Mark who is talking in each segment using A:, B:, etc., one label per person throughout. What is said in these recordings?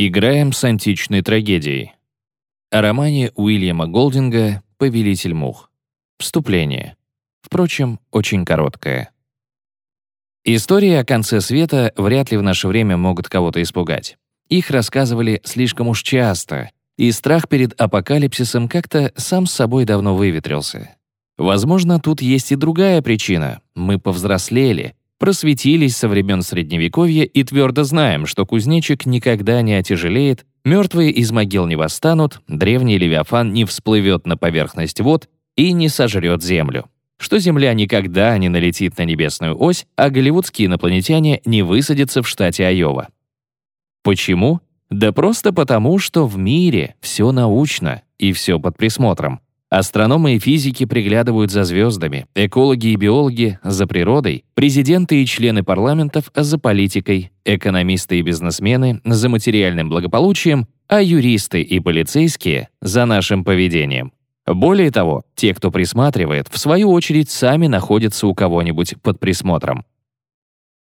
A: Играем с античной трагедией. О романе Уильяма Голдинга «Повелитель мух». Вступление. Впрочем, очень короткое. Истории о конце света вряд ли в наше время могут кого-то испугать. Их рассказывали слишком уж часто, и страх перед апокалипсисом как-то сам с собой давно выветрился. Возможно, тут есть и другая причина. Мы повзрослели, просветились со времен Средневековья и твердо знаем, что кузнечик никогда не отяжелеет, мертвые из могил не восстанут, древний Левиафан не всплывет на поверхность вод и не сожрет Землю. Что Земля никогда не налетит на небесную ось, а голливудские инопланетяне не высадятся в штате Айова. Почему? Да просто потому, что в мире все научно и все под присмотром. Астрономы и физики приглядывают за звездами, экологи и биологи — за природой, президенты и члены парламентов — за политикой, экономисты и бизнесмены — за материальным благополучием, а юристы и полицейские — за нашим поведением. Более того, те, кто присматривает, в свою очередь сами находятся у кого-нибудь под присмотром.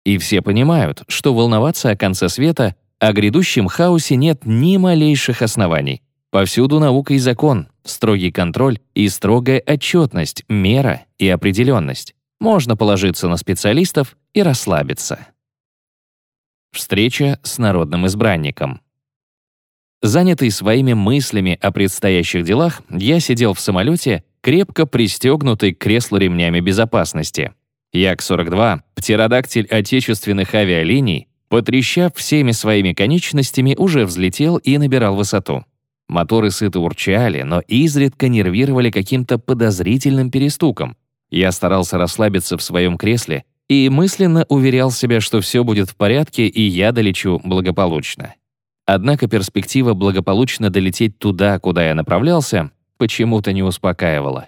A: И все понимают, что волноваться о конце света, о грядущем хаосе нет ни малейших оснований. Повсюду наука и закон, строгий контроль и строгая отчетность, мера и определенность. Можно положиться на специалистов и расслабиться. Встреча с народным избранником. Занятый своими мыслями о предстоящих делах, я сидел в самолете, крепко пристегнутый к креслу ремнями безопасности. Як-42, птеродактиль отечественных авиалиний, потрещав всеми своими конечностями, уже взлетел и набирал высоту. Моторы сыто урчали, но изредка нервировали каким-то подозрительным перестуком. Я старался расслабиться в своем кресле и мысленно уверял себя, что все будет в порядке и я долечу благополучно. Однако перспектива благополучно долететь туда, куда я направлялся, почему-то не успокаивала.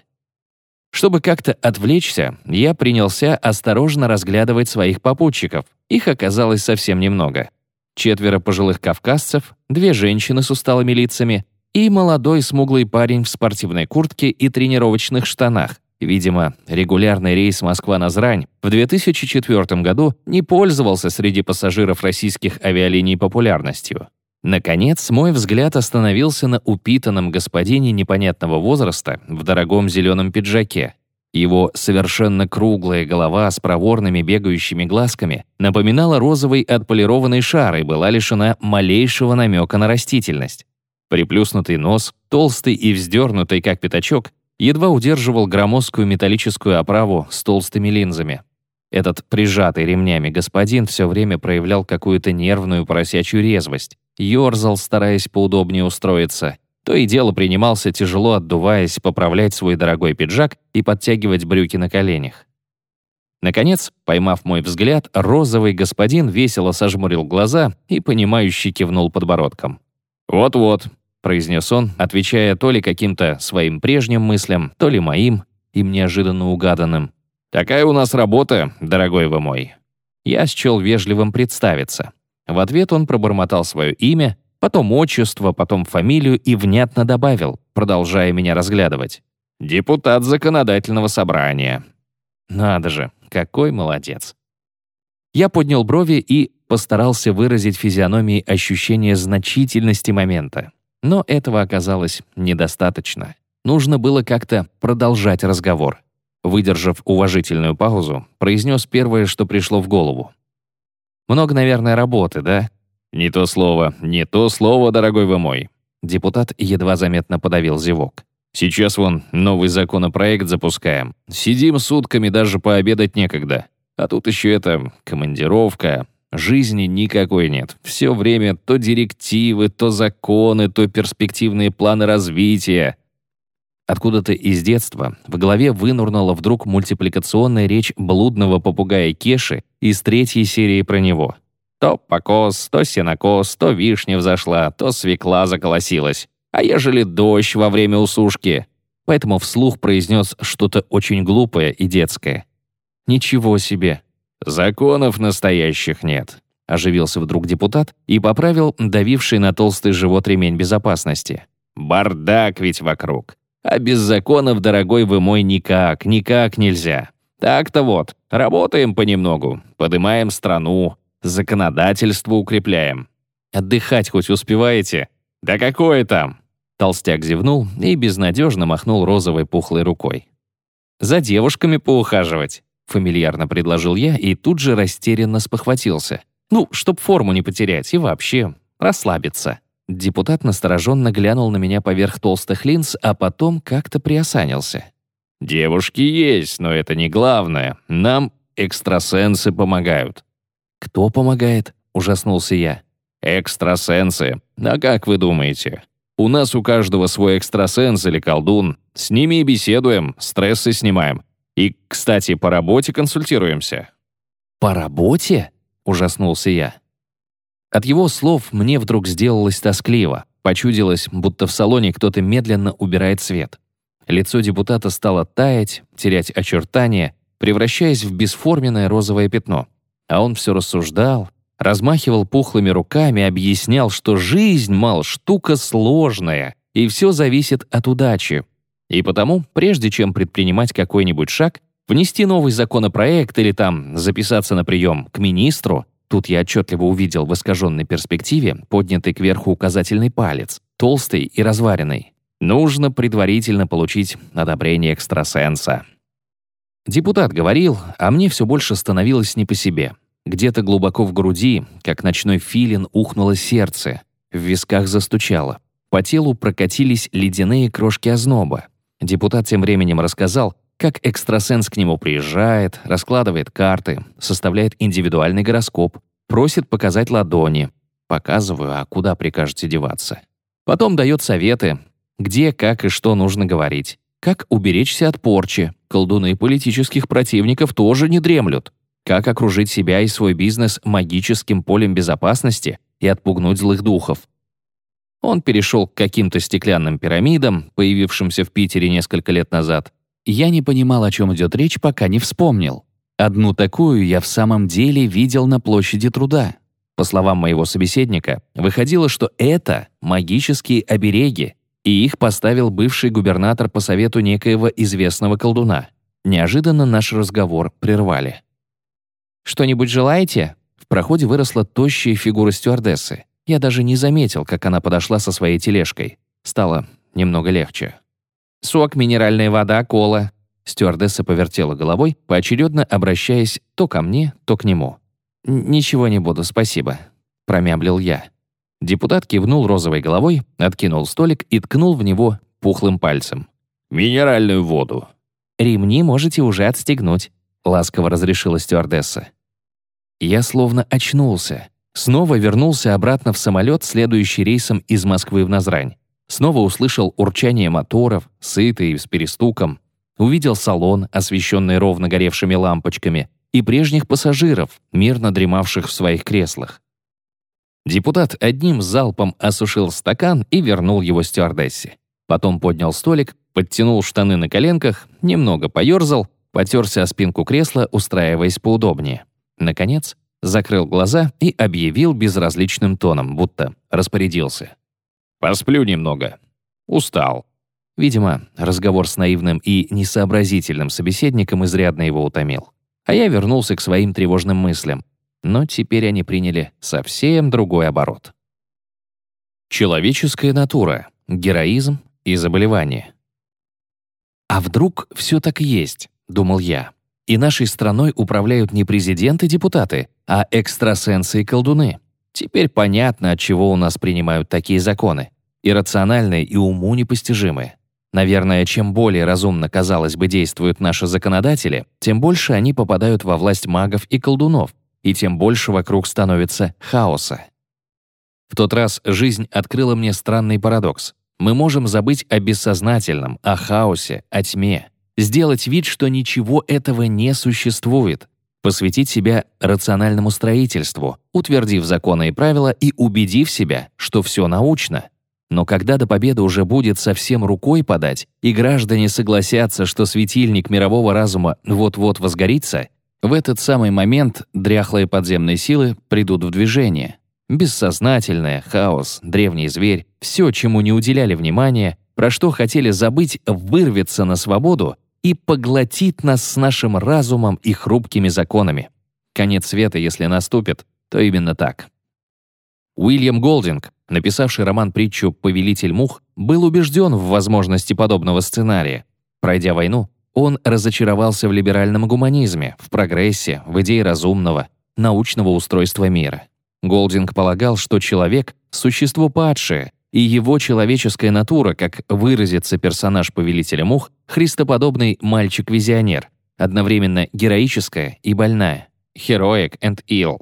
A: Чтобы как-то отвлечься, я принялся осторожно разглядывать своих попутчиков. Их оказалось совсем немного. Четверо пожилых кавказцев, две женщины с усталыми лицами и молодой смуглый парень в спортивной куртке и тренировочных штанах. Видимо, регулярный рейс Москва-Назрань в 2004 году не пользовался среди пассажиров российских авиалиний популярностью. Наконец, мой взгляд остановился на упитанном господине непонятного возраста в дорогом зеленом пиджаке. Его совершенно круглая голова с проворными бегающими глазками напоминала розовый отполированный шар и была лишена малейшего намека на растительность. Приплюснутый нос, толстый и вздернутый, как пятачок, едва удерживал громоздкую металлическую оправу с толстыми линзами. Этот прижатый ремнями господин все время проявлял какую-то нервную поросячью резвость, ерзал, стараясь поудобнее устроиться, то и дело принимался, тяжело отдуваясь, поправлять свой дорогой пиджак и подтягивать брюки на коленях. Наконец, поймав мой взгляд, розовый господин весело сожмурил глаза и, понимающе кивнул подбородком. «Вот-вот, — произнес он, отвечая то ли каким-то своим прежним мыслям, то ли моим, им неожиданно угаданным. «Такая у нас работа, дорогой вы мой». Я счел вежливым представиться. В ответ он пробормотал свое имя, потом отчество, потом фамилию и внятно добавил, продолжая меня разглядывать. «Депутат законодательного собрания». Надо же, какой молодец. Я поднял брови и постарался выразить физиономией ощущение значительности момента. Но этого оказалось недостаточно. Нужно было как-то продолжать разговор. Выдержав уважительную паузу, произнес первое, что пришло в голову. «Много, наверное, работы, да?» «Не то слово, не то слово, дорогой вы мой». Депутат едва заметно подавил зевок. «Сейчас вон новый законопроект запускаем. Сидим сутками, даже пообедать некогда. А тут еще это командировка, Жизни никакой нет. Все время то директивы, то законы, то перспективные планы развития. Откуда-то из детства в голове вынурнула вдруг мультипликационная речь блудного попугая Кеши из третьей серии про него. То покос, то сенокос, то вишня взошла, то свекла заколосилась. А ежели дождь во время усушки? Поэтому вслух произнес что-то очень глупое и детское. «Ничего себе! «Законов настоящих нет», — оживился вдруг депутат и поправил давивший на толстый живот ремень безопасности. «Бардак ведь вокруг. А без законов, дорогой вы мой, никак, никак нельзя. Так-то вот, работаем понемногу, подымаем страну, законодательство укрепляем. Отдыхать хоть успеваете? Да какое там? Толстяк зевнул и безнадежно махнул розовой пухлой рукой. «За девушками поухаживать», — фамильярно предложил я и тут же растерянно спохватился. «Ну, чтоб форму не потерять и вообще расслабиться». Депутат настороженно глянул на меня поверх толстых линз, а потом как-то приосанился. «Девушки есть, но это не главное. Нам экстрасенсы помогают». «Кто помогает?» — ужаснулся я. «Экстрасенсы. А как вы думаете? У нас у каждого свой экстрасенс или колдун. С ними и беседуем, стрессы снимаем. И, кстати, по работе консультируемся».
B: «По работе?» — ужаснулся я. От его слов мне вдруг сделалось тоскливо. Почудилось, будто в салоне кто-то медленно убирает свет. Лицо депутата стало таять, терять очертания, превращаясь в бесформенное розовое пятно. А он все рассуждал, размахивал пухлыми руками, объяснял, что жизнь, мал, штука сложная, и все зависит от удачи. И потому, прежде чем предпринимать какой-нибудь шаг, внести новый законопроект или там записаться на прием к министру, Тут я отчетливо увидел в искаженной перспективе поднятый кверху указательный палец, толстый и разваренный. Нужно предварительно получить одобрение экстрасенса. Депутат говорил, а мне все больше становилось не по себе. Где-то глубоко в груди, как ночной филин, ухнуло сердце, в висках застучало. По телу прокатились ледяные крошки озноба. Депутат тем временем рассказал, как экстрасенс к нему приезжает, раскладывает карты, составляет индивидуальный гороскоп, просит показать ладони. Показываю, а куда прикажете деваться. Потом дает советы, где, как и что нужно говорить. Как уберечься от порчи. Колдуны политических противников тоже не дремлют. Как окружить себя и свой бизнес магическим полем безопасности и отпугнуть злых духов. Он перешел к каким-то стеклянным пирамидам, появившимся в Питере несколько лет назад, я не понимал, о чем идет речь, пока не вспомнил. Одну такую я в самом деле видел на площади труда. По словам моего собеседника, выходило, что это магические обереги, и их поставил бывший губернатор по совету некоего известного колдуна. Неожиданно наш разговор прервали. «Что-нибудь желаете?» В проходе выросла тощая фигура стюардессы. Я даже не заметил, как она подошла со своей тележкой. Стало немного легче. Сок, минеральная вода, кола». Стюардесса повертела головой, поочередно обращаясь то ко мне, то к нему. «Ничего не буду, спасибо», — промямлил я. Депутат кивнул розовой головой, откинул столик и ткнул в него пухлым пальцем.
A: «Минеральную воду».
B: «Ремни можете уже отстегнуть», — ласково разрешила стюардесса. Я словно очнулся. Снова вернулся обратно в самолет, следующий рейсом из Москвы в Назрань. Снова услышал урчание моторов, сытый, с перестуком. Увидел салон, освещенный ровно горевшими лампочками, и прежних пассажиров, мирно дремавших в своих креслах. Депутат одним залпом осушил стакан и вернул его стюардессе. Потом поднял столик, подтянул штаны на коленках, немного поерзал, потерся о спинку кресла, устраиваясь поудобнее. Наконец, закрыл глаза и объявил безразличным тоном, будто распорядился.
A: Посплю немного. Устал.
B: Видимо, разговор с наивным и несообразительным собеседником изрядно его утомил. А я вернулся к своим тревожным мыслям. Но теперь они приняли совсем другой оборот. Человеческая натура, героизм и заболевание. «А вдруг все так и есть?» — думал я. «И нашей страной управляют не президенты депутаты, а экстрасенсы и колдуны. Теперь понятно, от чего у нас принимают такие законы. Иррациональные и уму непостижимые. Наверное, чем более разумно, казалось бы, действуют наши законодатели, тем больше они попадают во власть магов и колдунов, и тем больше вокруг становится хаоса. В тот раз жизнь открыла мне странный парадокс. Мы можем забыть о бессознательном, о хаосе, о тьме, сделать вид, что ничего этого не существует, посвятить себя рациональному строительству, утвердив законы и правила и убедив себя, что все научно. Но когда до победы уже будет совсем рукой подать, и граждане согласятся, что светильник мирового разума вот-вот возгорится, в этот самый момент дряхлые подземные силы придут в движение. Бессознательное, хаос, древний зверь, все, чему не уделяли внимания, про что хотели забыть, вырвется на свободу и поглотит нас с нашим разумом и хрупкими законами. Конец света, если наступит, то именно так. Уильям Голдинг, написавший роман-притчу «Повелитель мух», был убежден в возможности подобного сценария. Пройдя войну, он разочаровался в либеральном гуманизме, в прогрессе, в идее разумного, научного устройства мира. Голдинг полагал, что человек — существо падшее, и его человеческая натура, как выразится персонаж Повелителя Мух, христоподобный мальчик-визионер, одновременно героическая и больная. Heroic and ill.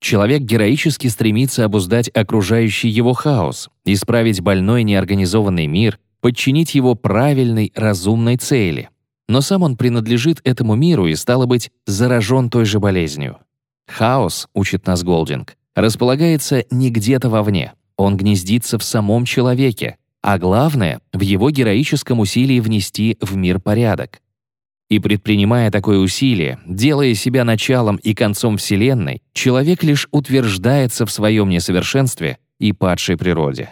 B: Человек героически стремится обуздать окружающий его хаос, исправить больной неорганизованный мир, подчинить его правильной, разумной цели. Но сам он принадлежит этому миру и, стало быть, заражен той же болезнью. Хаос, учит нас Голдинг, располагается не где-то вовне. Он гнездится в самом человеке, а главное — в его героическом усилии внести в мир порядок. И предпринимая такое усилие, делая себя началом и концом Вселенной, человек лишь утверждается в своем несовершенстве и падшей природе.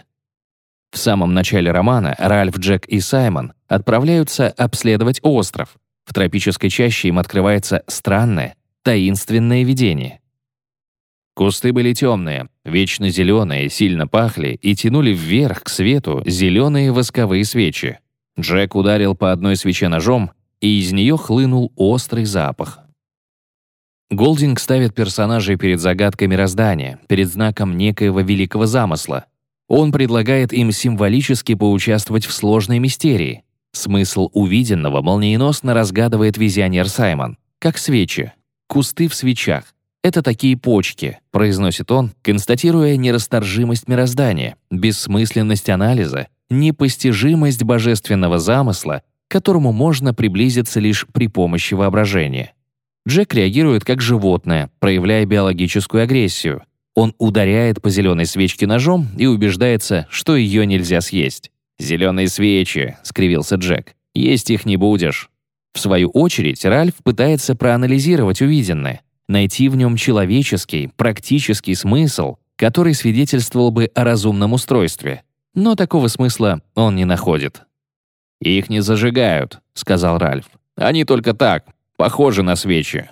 B: В самом начале романа Ральф, Джек и Саймон отправляются обследовать остров. В тропической чаще им открывается странное, таинственное видение. Кусты были темные, вечно зеленые, сильно пахли и тянули вверх к свету зеленые восковые свечи. Джек ударил по одной свече ножом, и из нее хлынул острый запах. Голдинг ставит персонажей перед загадкой мироздания, перед знаком некоего великого замысла. Он предлагает им символически поучаствовать в сложной мистерии. Смысл увиденного молниеносно разгадывает визионер Саймон, как свечи, кусты в свечах. Это такие почки, произносит он, констатируя нерасторжимость мироздания, бессмысленность анализа, непостижимость божественного замысла, к которому можно приблизиться лишь при помощи воображения. Джек реагирует как животное, проявляя биологическую агрессию, он ударяет по зеленой свечке ножом и убеждается, что ее нельзя съесть. «Зеленые свечи», — скривился Джек. «Есть их не будешь». В свою очередь, Ральф пытается проанализировать увиденное, найти в нем человеческий, практический смысл, который свидетельствовал бы о разумном устройстве. Но такого смысла он не находит. «Их не зажигают», — сказал Ральф. «Они только так, похожи на свечи.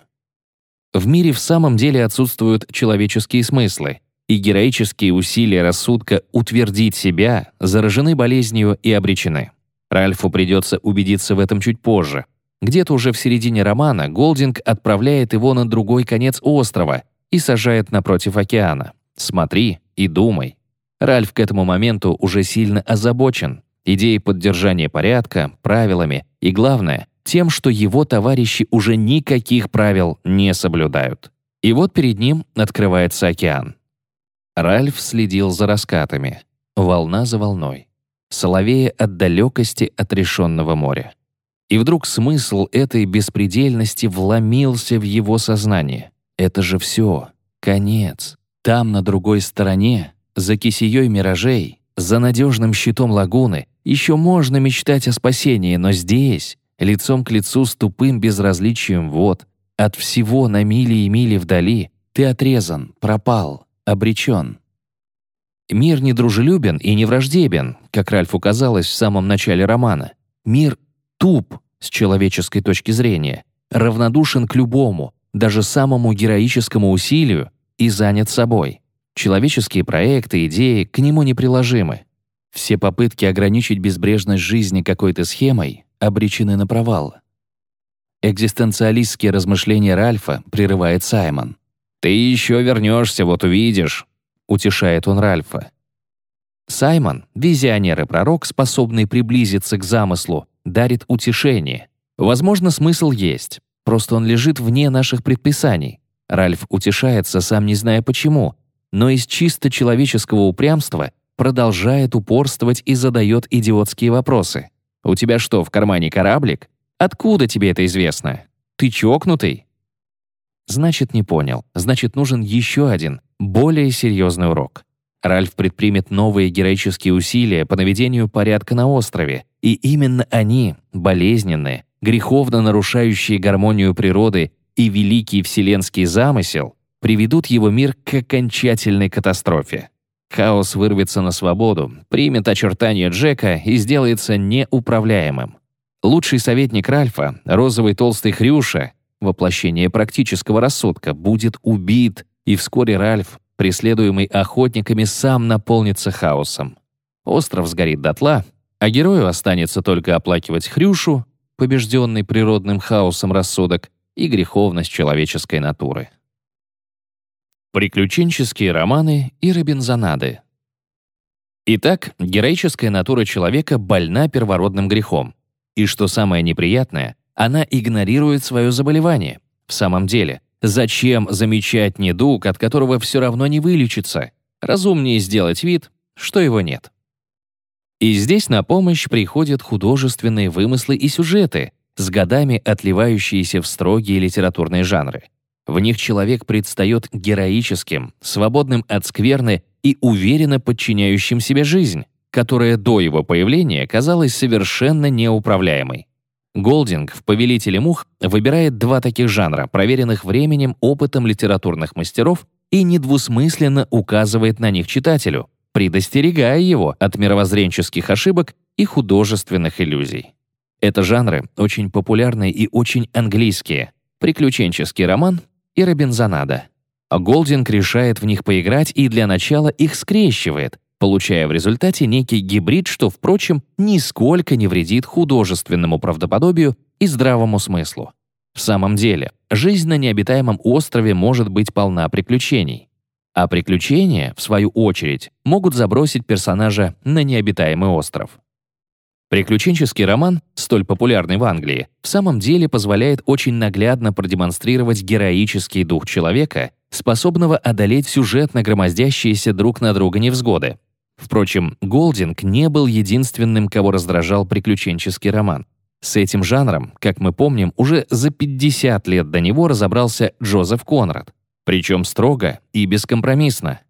B: В мире в самом деле отсутствуют человеческие смыслы, и героические усилия рассудка утвердить себя заражены болезнью и обречены. Ральфу придется убедиться в этом чуть позже. Где-то уже в середине романа Голдинг отправляет его на другой конец острова и сажает напротив океана. «Смотри и думай». Ральф к этому моменту уже сильно озабочен. Идеей поддержания порядка, правилами и, главное, тем, что его товарищи уже никаких правил не соблюдают. И вот перед ним открывается океан. Ральф следил за раскатами, волна за волной, соловея от далекости отрешенного моря. И вдруг смысл этой беспредельности вломился в его сознание. Это же все, конец. Там, на другой стороне, за кисеей миражей, за надежным щитом лагуны, еще можно мечтать о спасении, но здесь лицом к лицу с тупым безразличием вод, от всего на мили и мили вдали, ты отрезан, пропал, обречен. Мир не дружелюбен и не враждебен, как Ральфу казалось в самом начале романа. Мир туп с человеческой точки зрения, равнодушен к любому, даже самому героическому усилию и занят собой. Человеческие проекты, идеи к нему неприложимы. Все попытки ограничить безбрежность жизни какой-то схемой обречены на провал. Экзистенциалистские размышления Ральфа прерывает Саймон. «Ты еще вернешься, вот увидишь», — утешает он Ральфа. Саймон, визионер и пророк, способный приблизиться к замыслу, дарит утешение. Возможно, смысл есть, просто он лежит вне наших предписаний. Ральф утешается, сам не зная почему, но из чисто человеческого упрямства продолжает упорствовать и задает идиотские вопросы. У тебя что, в кармане кораблик? Откуда тебе это известно? Ты чокнутый?» Значит, не понял. Значит, нужен еще один, более серьезный урок. Ральф предпримет новые героические усилия по наведению порядка на острове, и именно они, болезненные, греховно нарушающие гармонию природы и великий вселенский замысел, приведут его мир к окончательной катастрофе. Хаос вырвется на свободу, примет очертания Джека и сделается неуправляемым. Лучший советник Ральфа, розовый толстый Хрюша, воплощение практического рассудка, будет убит, и вскоре Ральф преследуемый охотниками, сам наполнится хаосом. Остров сгорит дотла, а герою останется только оплакивать Хрюшу, побежденный природным хаосом рассудок, и греховность человеческой натуры. Приключенческие романы и робинзонады. Итак, героическая натура человека больна первородным грехом. И что самое неприятное, она игнорирует свое заболевание. В самом деле, зачем замечать недуг, от которого все равно не вылечится? Разумнее сделать вид, что его нет. И здесь на помощь приходят художественные вымыслы и сюжеты, с годами отливающиеся в строгие литературные жанры. В них человек предстает героическим, свободным от скверны и уверенно подчиняющим себе жизнь, которая до его появления казалась совершенно неуправляемой. Голдинг в «Повелителе мух» выбирает два таких жанра, проверенных временем, опытом литературных мастеров, и недвусмысленно указывает на них читателю, предостерегая его от мировоззренческих ошибок и художественных иллюзий. Это жанры очень популярные и очень английские. Приключенческий роман и робинзонада. А Голдинг решает в них поиграть и для начала их скрещивает, получая в результате некий гибрид, что, впрочем, нисколько не вредит художественному правдоподобию и здравому смыслу. В самом деле, жизнь на необитаемом острове может быть полна приключений. А приключения, в свою очередь, могут забросить персонажа на необитаемый остров. Приключенческий роман, столь популярный в Англии, в самом деле позволяет очень наглядно продемонстрировать героический дух человека, способного одолеть сюжетно громоздящиеся друг на друга невзгоды. Впрочем, Голдинг не был единственным, кого раздражал приключенческий роман. С этим жанром, как мы помним, уже за 50 лет до него разобрался Джозеф Конрад. Причем строго и бескомпромиссно.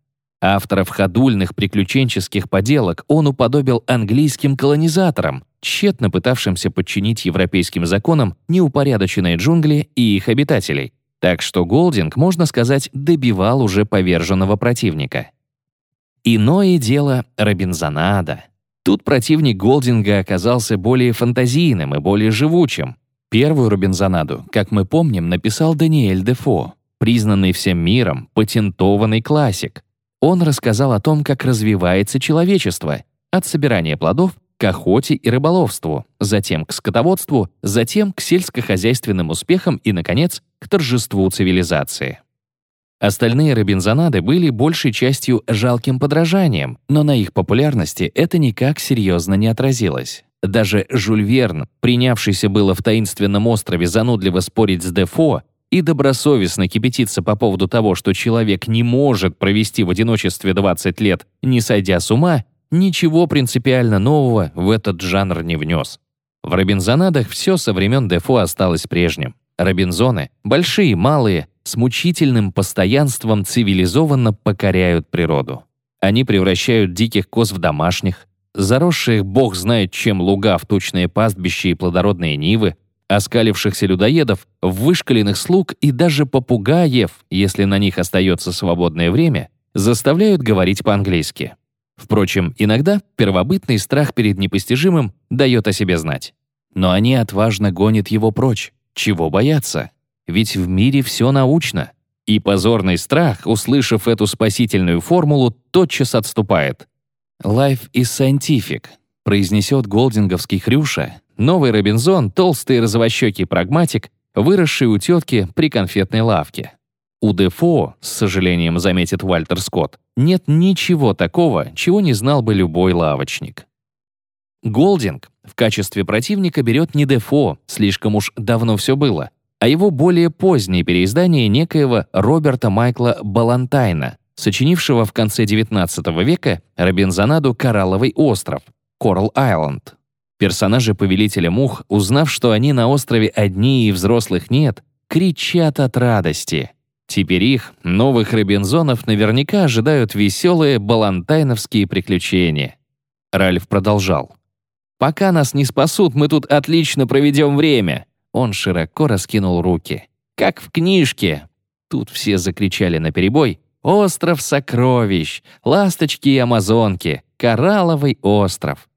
B: Авторов ходульных приключенческих поделок он уподобил английским колонизаторам, тщетно пытавшимся подчинить европейским законам неупорядоченные джунгли и их обитателей. Так что Голдинг, можно сказать, добивал уже поверженного противника. Иное дело Робинзонада. Тут противник Голдинга оказался более фантазийным и более живучим. Первую Робинзонаду, как мы помним, написал Даниэль Дефо, признанный всем миром, патентованный классик. Он рассказал о том, как развивается человечество, от собирания плодов к охоте и рыболовству, затем к скотоводству, затем к сельскохозяйственным успехам и, наконец, к торжеству цивилизации. Остальные Робинзонады были большей частью жалким подражанием, но на их популярности это никак серьезно не отразилось. Даже Жюль Верн, принявшийся было в таинственном острове занудливо спорить с Дефо, и добросовестно кипятиться по поводу того, что человек не может провести в одиночестве 20 лет, не сойдя с ума, ничего принципиально нового в этот жанр не внес. В Робинзонадах все со времен Дефо осталось прежним. Робинзоны, большие, малые, с мучительным постоянством цивилизованно покоряют природу. Они превращают диких коз в домашних, заросшие бог знает чем луга в тучные пастбища и плодородные нивы, оскалившихся людоедов, вышкаленных слуг и даже попугаев, если на них остается свободное время, заставляют говорить по-английски. Впрочем, иногда первобытный страх перед непостижимым дает о себе знать. Но они отважно гонят его прочь. Чего бояться? Ведь в мире все научно. И позорный страх, услышав эту спасительную формулу, тотчас отступает. «Life is scientific», произнесет голдинговский Хрюша, Новый Робинзон — толстый розовощекий прагматик, выросший у тетки при конфетной лавке. У Дефо, с сожалением заметит Вальтер Скотт, нет ничего такого, чего не знал бы любой лавочник. Голдинг в качестве противника берет не Дефо, слишком уж давно все было, а его более позднее переиздание некоего Роберта Майкла Балантайна, сочинившего в конце XIX века Робинзонаду «Коралловый остров» — Coral Island. Персонажи Повелителя Мух, узнав, что они на острове одни и взрослых нет, кричат от радости. Теперь их, новых Робинзонов, наверняка ожидают веселые балантайновские приключения. Ральф продолжал. «Пока нас не спасут, мы тут отлично проведем время». Он широко раскинул руки. «Как в книжке». Тут все закричали наперебой. «Остров сокровищ! Ласточки и амазонки! Коралловый остров!»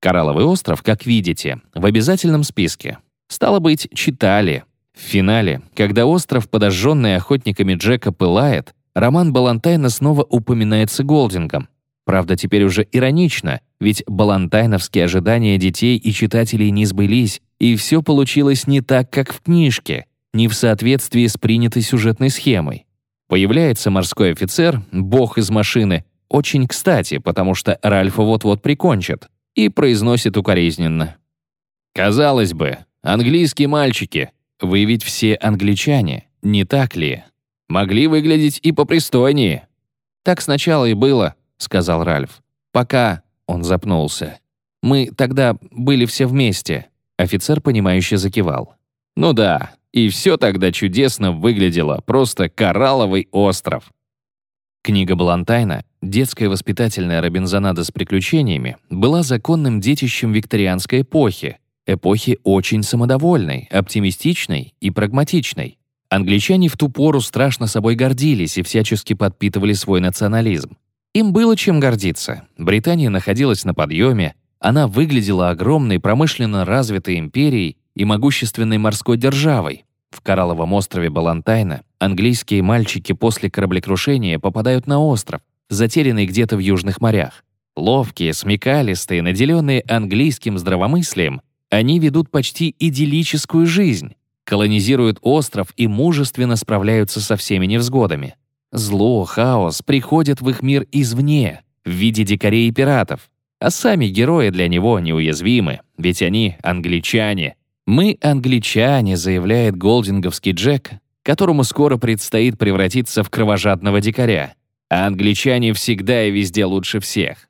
B: Коралловый остров, как видите, в обязательном списке. Стало быть, читали. В финале, когда остров, подожженный охотниками Джека, пылает, роман Балантайна снова упоминается Голдингом. Правда, теперь уже иронично, ведь балантайновские ожидания детей и читателей не сбылись, и все получилось не так, как в книжке, не в соответствии с принятой сюжетной схемой. Появляется морской офицер, бог из машины, очень кстати, потому что Ральфа вот-вот прикончат, и произносит укоризненно. «Казалось бы, английские мальчики, вы ведь все англичане, не так ли? Могли выглядеть и попристойнее». «Так сначала и было», — сказал Ральф. «Пока...» — он запнулся. «Мы тогда были все вместе». Офицер, понимающе закивал. «Ну да, и все тогда чудесно выглядело, просто коралловый остров». Книга Балантайна, детская воспитательная Робинзонада с приключениями, была законным детищем викторианской эпохи, эпохи очень самодовольной, оптимистичной и прагматичной. Англичане в ту пору страшно собой гордились и всячески подпитывали свой национализм. Им было чем гордиться. Британия находилась на подъеме, она выглядела огромной промышленно развитой империей и могущественной морской державой. В Коралловом острове Балантайна английские мальчики после кораблекрушения попадают на остров, затерянный где-то в южных морях. Ловкие, смекалистые, наделенные английским здравомыслием, они ведут почти идиллическую жизнь, колонизируют остров и мужественно справляются со всеми невзгодами. Зло, хаос приходят в их мир извне, в виде дикарей и пиратов. А сами герои для него неуязвимы, ведь они англичане. «Мы англичане», — заявляет голдинговский Джек, которому скоро предстоит превратиться в кровожадного дикаря. А англичане всегда и везде лучше всех.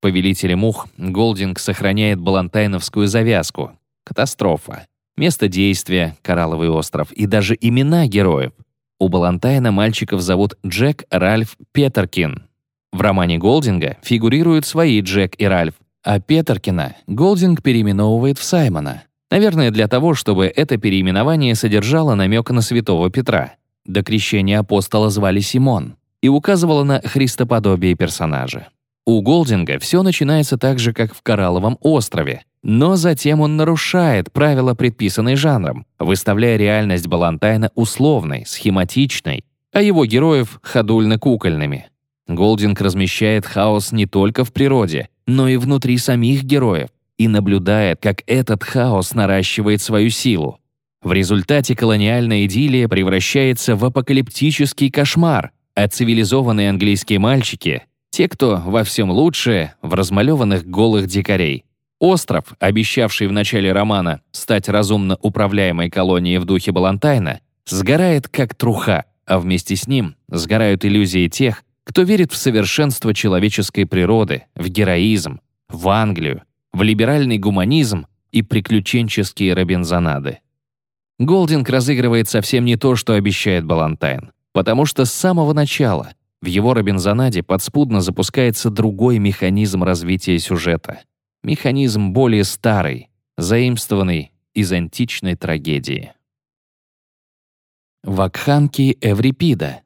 B: Повелители мух Голдинг сохраняет балантайновскую завязку. Катастрофа. Место действия — Коралловый остров и даже имена героев. У Балантайна мальчиков зовут Джек, Ральф, Петеркин. В романе Голдинга фигурируют свои Джек и Ральф, а Петеркина Голдинг переименовывает в Саймона. Наверное, для того, чтобы это переименование содержало намек на святого Петра. До крещения апостола звали Симон и указывало на христоподобие персонажа. У Голдинга все начинается так же, как в Коралловом острове, но затем он нарушает правила, предписанные жанром, выставляя реальность Балантайна условной, схематичной, а его героев — ходульно-кукольными. Голдинг размещает хаос не только в природе, но и внутри самих героев и наблюдает, как этот хаос наращивает свою силу. В результате колониальная идиллия превращается в апокалиптический кошмар, а цивилизованные английские мальчики — те, кто во всем лучше, в размалеванных голых дикарей. Остров, обещавший в начале романа стать разумно управляемой колонией в духе Балантайна, сгорает как труха, а вместе с ним сгорают иллюзии тех, кто верит в совершенство человеческой природы, в героизм, в Англию, в либеральный гуманизм и приключенческие робинзонады. Голдинг разыгрывает совсем не то, что обещает Балантайн. Потому что с самого начала в его Робинзонаде подспудно запускается другой механизм развития сюжета. Механизм более старый, заимствованный из античной трагедии. Вакханки Эврипида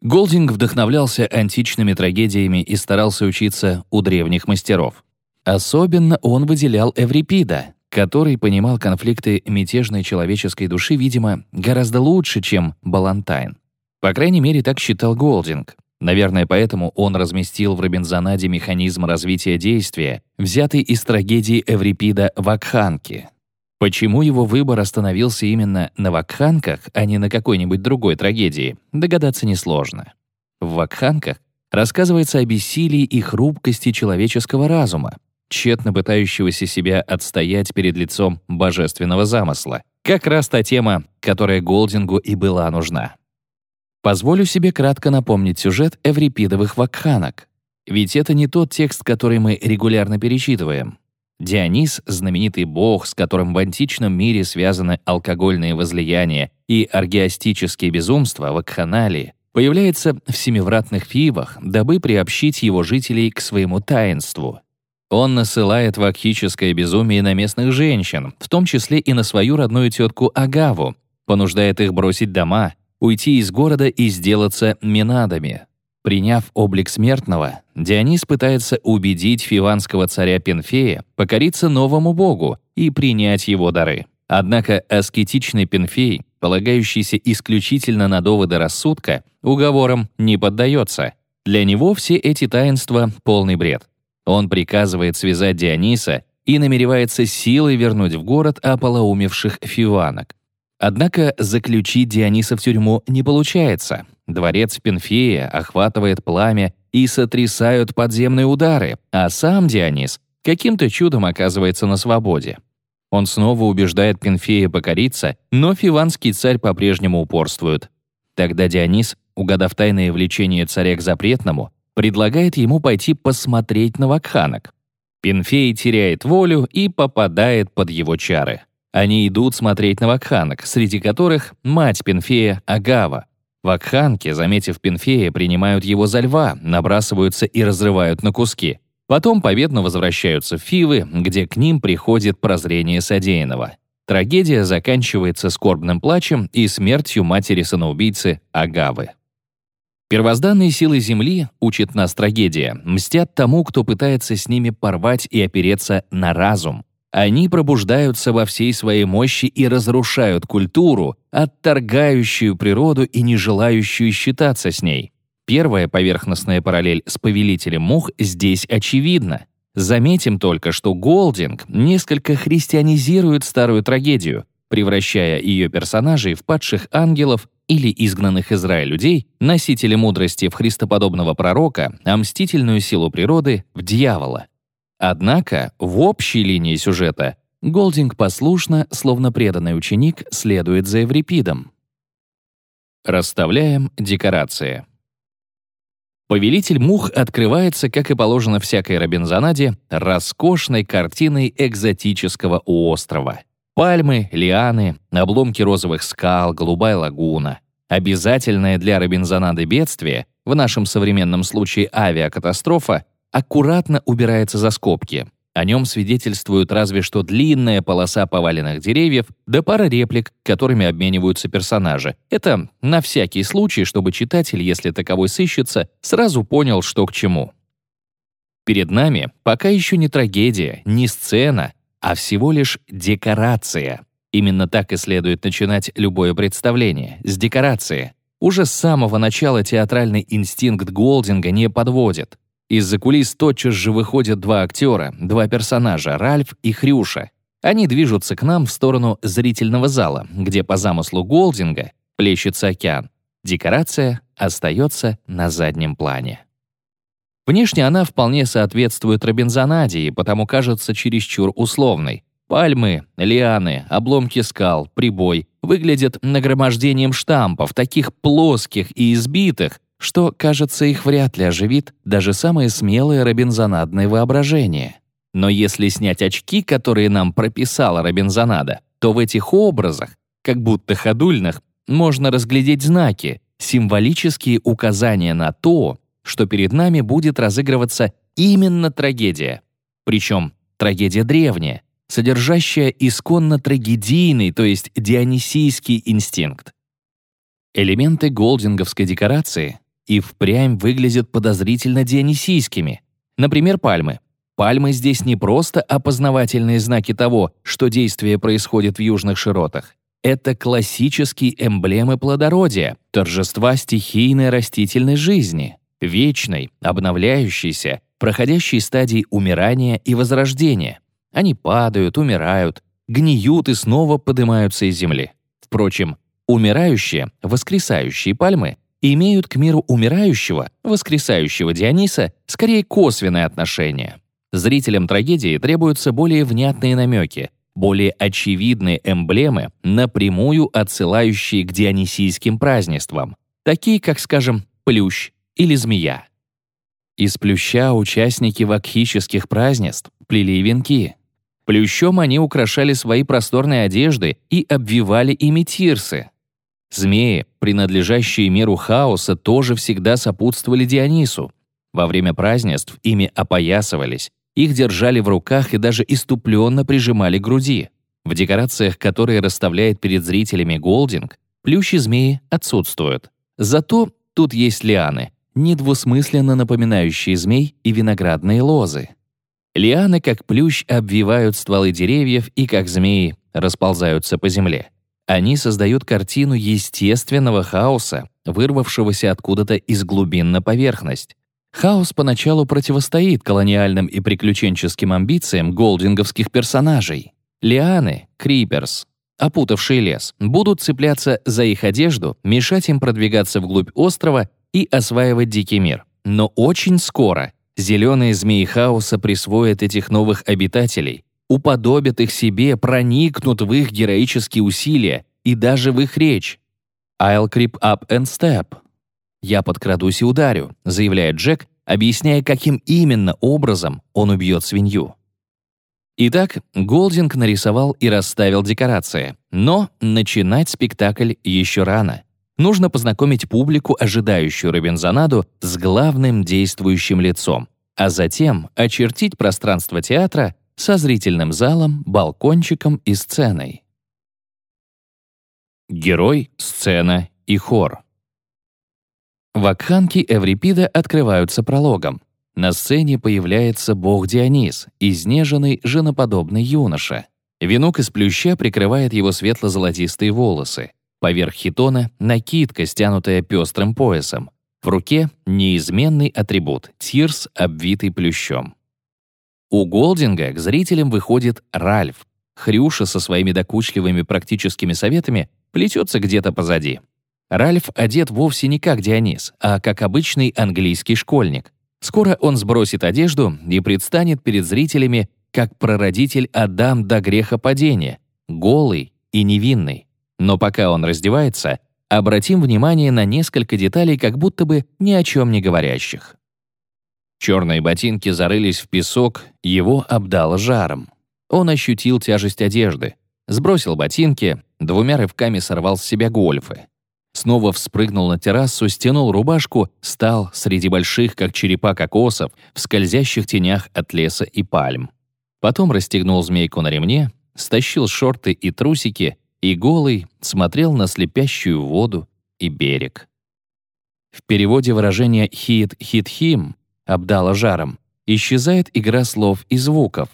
B: Голдинг вдохновлялся античными трагедиями и старался учиться у древних мастеров. Особенно он выделял Эврипида, который понимал конфликты мятежной человеческой души, видимо, гораздо лучше, чем Балантайн. По крайней мере, так считал Голдинг. Наверное, поэтому он разместил в Робинзонаде механизм развития действия, взятый из трагедии Эврипида «Вакханки». Почему его выбор остановился именно на «Вакханках», а не на какой-нибудь другой трагедии, догадаться несложно. В «Вакханках» рассказывается о бессилии и хрупкости человеческого разума, тщетно пытающегося себя отстоять перед лицом божественного замысла. Как раз та тема, которая Голдингу и была нужна. Позволю себе кратко напомнить сюжет эврипидовых вакханок. Ведь это не тот текст, который мы регулярно перечитываем. Дионис — знаменитый бог, с которым в античном мире связаны алкогольные возлияния и аргиастические безумства, вакханалии, появляется в семивратных фивах, дабы приобщить его жителей к своему таинству — он насылает вакхическое безумие на местных женщин, в том числе и на свою родную тетку Агаву, понуждает их бросить дома, уйти из города и сделаться минадами. Приняв облик смертного, Дионис пытается убедить фиванского царя Пенфея покориться новому богу и принять его дары.
A: Однако аскетичный Пенфей, полагающийся исключительно на доводы рассудка, уговорам не поддается. Для него все эти таинства — полный бред. Он приказывает связать Диониса и намеревается силой вернуть в город ополоумевших фиванок. Однако заключить Диониса в тюрьму не получается. Дворец Пенфея охватывает пламя и сотрясают подземные удары, а сам Дионис каким-то чудом оказывается на свободе. Он снова убеждает Пенфея покориться, но фиванский царь по-прежнему упорствует. Тогда Дионис, угадав тайное влечение царя к запретному, предлагает ему пойти посмотреть на вакханок. Пенфей теряет волю и попадает под его чары. Они идут смотреть на вакханок, среди которых мать Пенфея Агава. Вакханки, заметив Пенфея, принимают его за льва, набрасываются и разрывают на куски. Потом победно возвращаются в Фивы, где к ним приходит прозрение содеянного. Трагедия заканчивается скорбным плачем и смертью матери-самоубийцы Агавы. Первозданные силы Земли, учит нас трагедия, мстят тому, кто пытается с ними порвать и опереться на разум. Они пробуждаются во всей своей мощи и разрушают культуру, отторгающую природу и не желающую считаться с ней. Первая поверхностная параллель с повелителем мух здесь очевидна. Заметим только, что Голдинг несколько христианизирует старую трагедию, превращая ее персонажей в падших ангелов или изгнанных из рая людей, носители мудрости в христоподобного пророка, а мстительную силу природы — в дьявола. Однако в общей линии сюжета Голдинг послушно, словно преданный ученик, следует за Эврипидом. Расставляем декорации. Повелитель мух открывается, как и положено всякой Робинзонаде, роскошной картиной экзотического острова. Пальмы, лианы, обломки розовых скал, голубая лагуна. Обязательное для Робинзонады бедствие, в нашем современном случае авиакатастрофа, аккуратно убирается за скобки. О нем свидетельствуют разве что длинная полоса поваленных деревьев да пара реплик, которыми обмениваются персонажи. Это на всякий случай, чтобы читатель, если таковой сыщется, сразу понял, что к чему. Перед нами пока еще не трагедия, не сцена, а всего лишь декорация. Именно так и следует начинать любое представление, с декорации. Уже с самого начала театральный инстинкт Голдинга не подводит. Из-за кулис тотчас же выходят два актера, два персонажа, Ральф и Хрюша. Они движутся к нам в сторону зрительного зала, где по замыслу Голдинга плещется океан. Декорация остается на заднем плане. Внешне она вполне соответствует Робинзонаде и потому кажется чересчур условной. Пальмы, лианы, обломки скал, прибой выглядят нагромождением штампов, таких плоских и избитых, что, кажется, их вряд ли оживит даже самое смелое робинзонадное воображение. Но если снять очки, которые нам прописала Робинзонада, то в этих образах, как будто ходульных, можно разглядеть знаки, символические указания на то, что перед нами будет разыгрываться именно трагедия. Причем трагедия древняя, содержащая исконно трагедийный, то есть дионисийский инстинкт. Элементы голдинговской декорации и впрямь выглядят подозрительно дионисийскими. Например, пальмы. Пальмы здесь не просто опознавательные знаки того, что действие происходит в южных широтах. Это классические эмблемы плодородия, торжества стихийной растительной жизни, вечной, обновляющейся, проходящей стадии умирания и возрождения. Они падают, умирают, гниют и снова поднимаются из земли. Впрочем, умирающие, воскресающие пальмы имеют к миру умирающего, воскресающего Диониса, скорее косвенное отношение. Зрителям трагедии требуются более внятные намеки, более очевидные эмблемы, напрямую отсылающие к дионисийским празднествам, такие как, скажем, плющ или змея. Из плюща участники вакхических празднеств плели венки. Плющом они украшали свои просторные одежды и обвивали ими тирсы, Змеи, принадлежащие миру хаоса, тоже всегда сопутствовали Дионису. Во время празднеств ими опоясывались, их держали в руках и даже иступленно прижимали к груди. В декорациях, которые расставляет перед зрителями Голдинг, плющи змеи отсутствуют. Зато тут есть лианы, недвусмысленно напоминающие змей и виноградные лозы. Лианы, как плющ, обвивают стволы деревьев и, как змеи, расползаются по земле. Они создают картину естественного хаоса, вырвавшегося откуда-то из глубин на поверхность. Хаос поначалу противостоит колониальным и приключенческим амбициям голдинговских персонажей. Лианы, криперс, опутавшие лес, будут цепляться за их одежду, мешать им продвигаться вглубь острова и осваивать дикий мир. Но очень скоро зеленые змеи хаоса присвоят этих новых обитателей, уподобят их себе, проникнут в их героические усилия и даже в их речь. «I'll creep up and step». «Я подкрадусь и ударю», — заявляет Джек, объясняя, каким именно образом он убьет свинью. Итак, Голдинг нарисовал и расставил декорации. Но начинать спектакль еще рано. Нужно познакомить публику, ожидающую Робинзонаду, с главным действующим лицом, а затем очертить пространство театра со зрительным залом, балкончиком и сценой. Герой, сцена и хор. Вакханки Эврипида открываются прологом. На сцене появляется бог Дионис, изнеженный женоподобный юноша. Венок из плюща прикрывает его светло-золотистые волосы. Поверх хитона — накидка, стянутая пестрым поясом. В руке — неизменный атрибут — тирс, обвитый плющом. У Голдинга к зрителям выходит Ральф. Хрюша со своими докучливыми практическими советами плетется где-то позади. Ральф одет вовсе не как Дионис, а как обычный английский школьник. Скоро он сбросит одежду и предстанет перед зрителями как прародитель Адам до греха падения, голый и невинный. Но пока он раздевается, обратим внимание на несколько деталей, как будто бы ни о чем не говорящих. Черные ботинки зарылись в песок, его обдало жаром. Он ощутил тяжесть одежды, сбросил ботинки, двумя рывками сорвал с себя гольфы. Снова вспрыгнул на террасу, стянул рубашку, стал среди больших, как черепа кокосов, в скользящих тенях от леса и пальм. Потом расстегнул змейку на ремне, стащил шорты и трусики и голый смотрел на слепящую воду и берег. В переводе выражение «хит хит хим» обдало жаром, исчезает игра слов и звуков.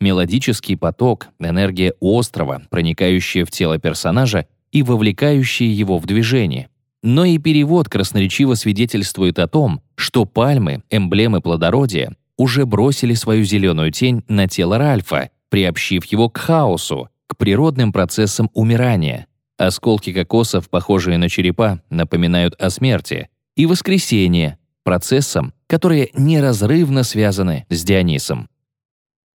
A: Мелодический поток, энергия острова, проникающая в тело персонажа и вовлекающая его в движение. Но и перевод красноречиво свидетельствует о том, что пальмы, эмблемы плодородия, уже бросили свою зеленую тень на тело Ральфа, приобщив его к хаосу, к природным процессам умирания. Осколки кокосов, похожие на черепа, напоминают о смерти, и воскресение, процессам, которые неразрывно связаны с Дионисом.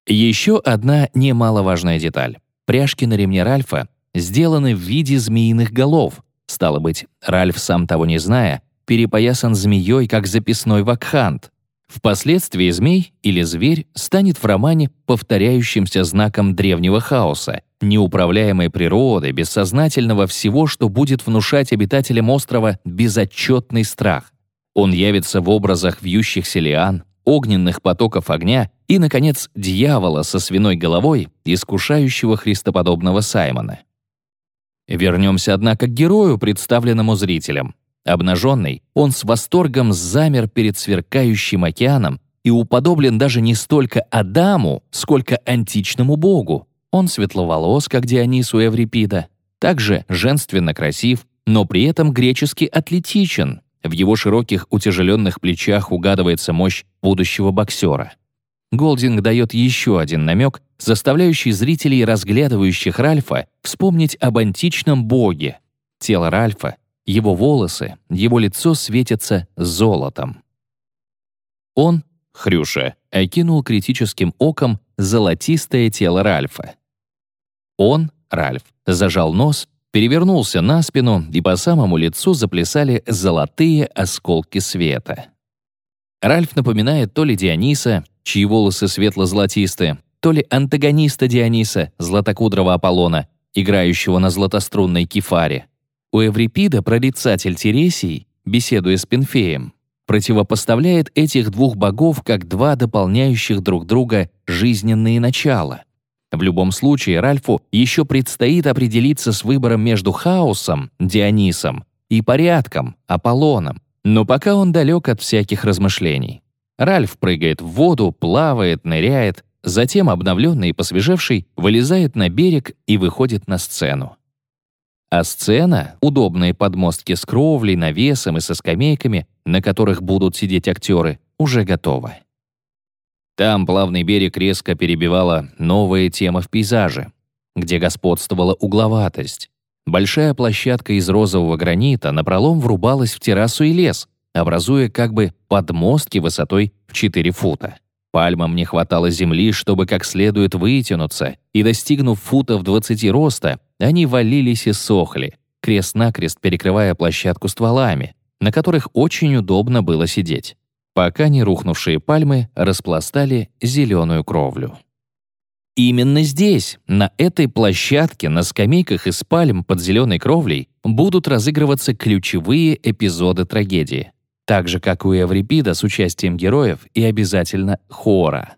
A: Еще одна немаловажная деталь. Пряжки на ремне Ральфа сделаны в виде змеиных голов. Стало быть, Ральф, сам того не зная, перепоясан змеей, как записной вакхант. Впоследствии змей или зверь станет в романе повторяющимся знаком древнего хаоса, неуправляемой природы, бессознательного всего, что будет внушать обитателям острова безотчетный страх. Он явится в образах вьющихся лиан, огненных потоков огня и, наконец, дьявола со свиной головой, искушающего христоподобного Саймона. Вернемся, однако, к герою, представленному зрителям. Обнаженный, он с восторгом замер перед сверкающим океаном и уподоблен даже не столько Адаму, сколько античному богу. Он светловолос, как Дионис у Эврипида, также женственно красив, но при этом гречески атлетичен. В его широких утяжеленных плечах угадывается мощь будущего боксера. Голдинг дает еще один намек, заставляющий зрителей, разглядывающих Ральфа, вспомнить об античном боге. Тело Ральфа, его волосы, его лицо светятся золотом. Он, Хрюша, окинул критическим оком золотистое тело Ральфа. Он, Ральф, зажал нос, перевернулся на спину, и по самому лицу заплясали золотые осколки света. Ральф напоминает то ли Диониса, чьи волосы светло-золотистые, то ли антагониста Диониса, златокудрого Аполлона, играющего на златострунной кефаре. У Эврипида прорицатель Тересий, беседуя с Пенфеем, противопоставляет этих двух богов как два дополняющих друг друга жизненные начала. В любом случае, Ральфу еще предстоит определиться с выбором между хаосом, Дионисом, и порядком, Аполлоном, но пока он далек от всяких размышлений. Ральф прыгает в воду, плавает, ныряет,
B: Затем обновленный и посвежевший вылезает на берег и выходит на сцену. А сцена — удобные подмостки с кровлей, навесом и со скамейками, на которых будут сидеть актеры, уже готова. Там плавный берег резко перебивала новая тема в пейзаже, где господствовала угловатость. Большая площадка из розового гранита напролом врубалась в террасу и лес, образуя как бы подмостки высотой в 4 фута. Пальмам не хватало земли, чтобы как следует вытянуться, и, достигнув футов 20 роста, они валились и сохли, крест-накрест перекрывая площадку стволами, на которых очень удобно было сидеть пока не рухнувшие пальмы распластали зеленую кровлю. Именно здесь, на этой площадке, на скамейках из пальм под зеленой кровлей, будут разыгрываться ключевые эпизоды трагедии. Так же, как у Эврипида с участием героев и обязательно хора.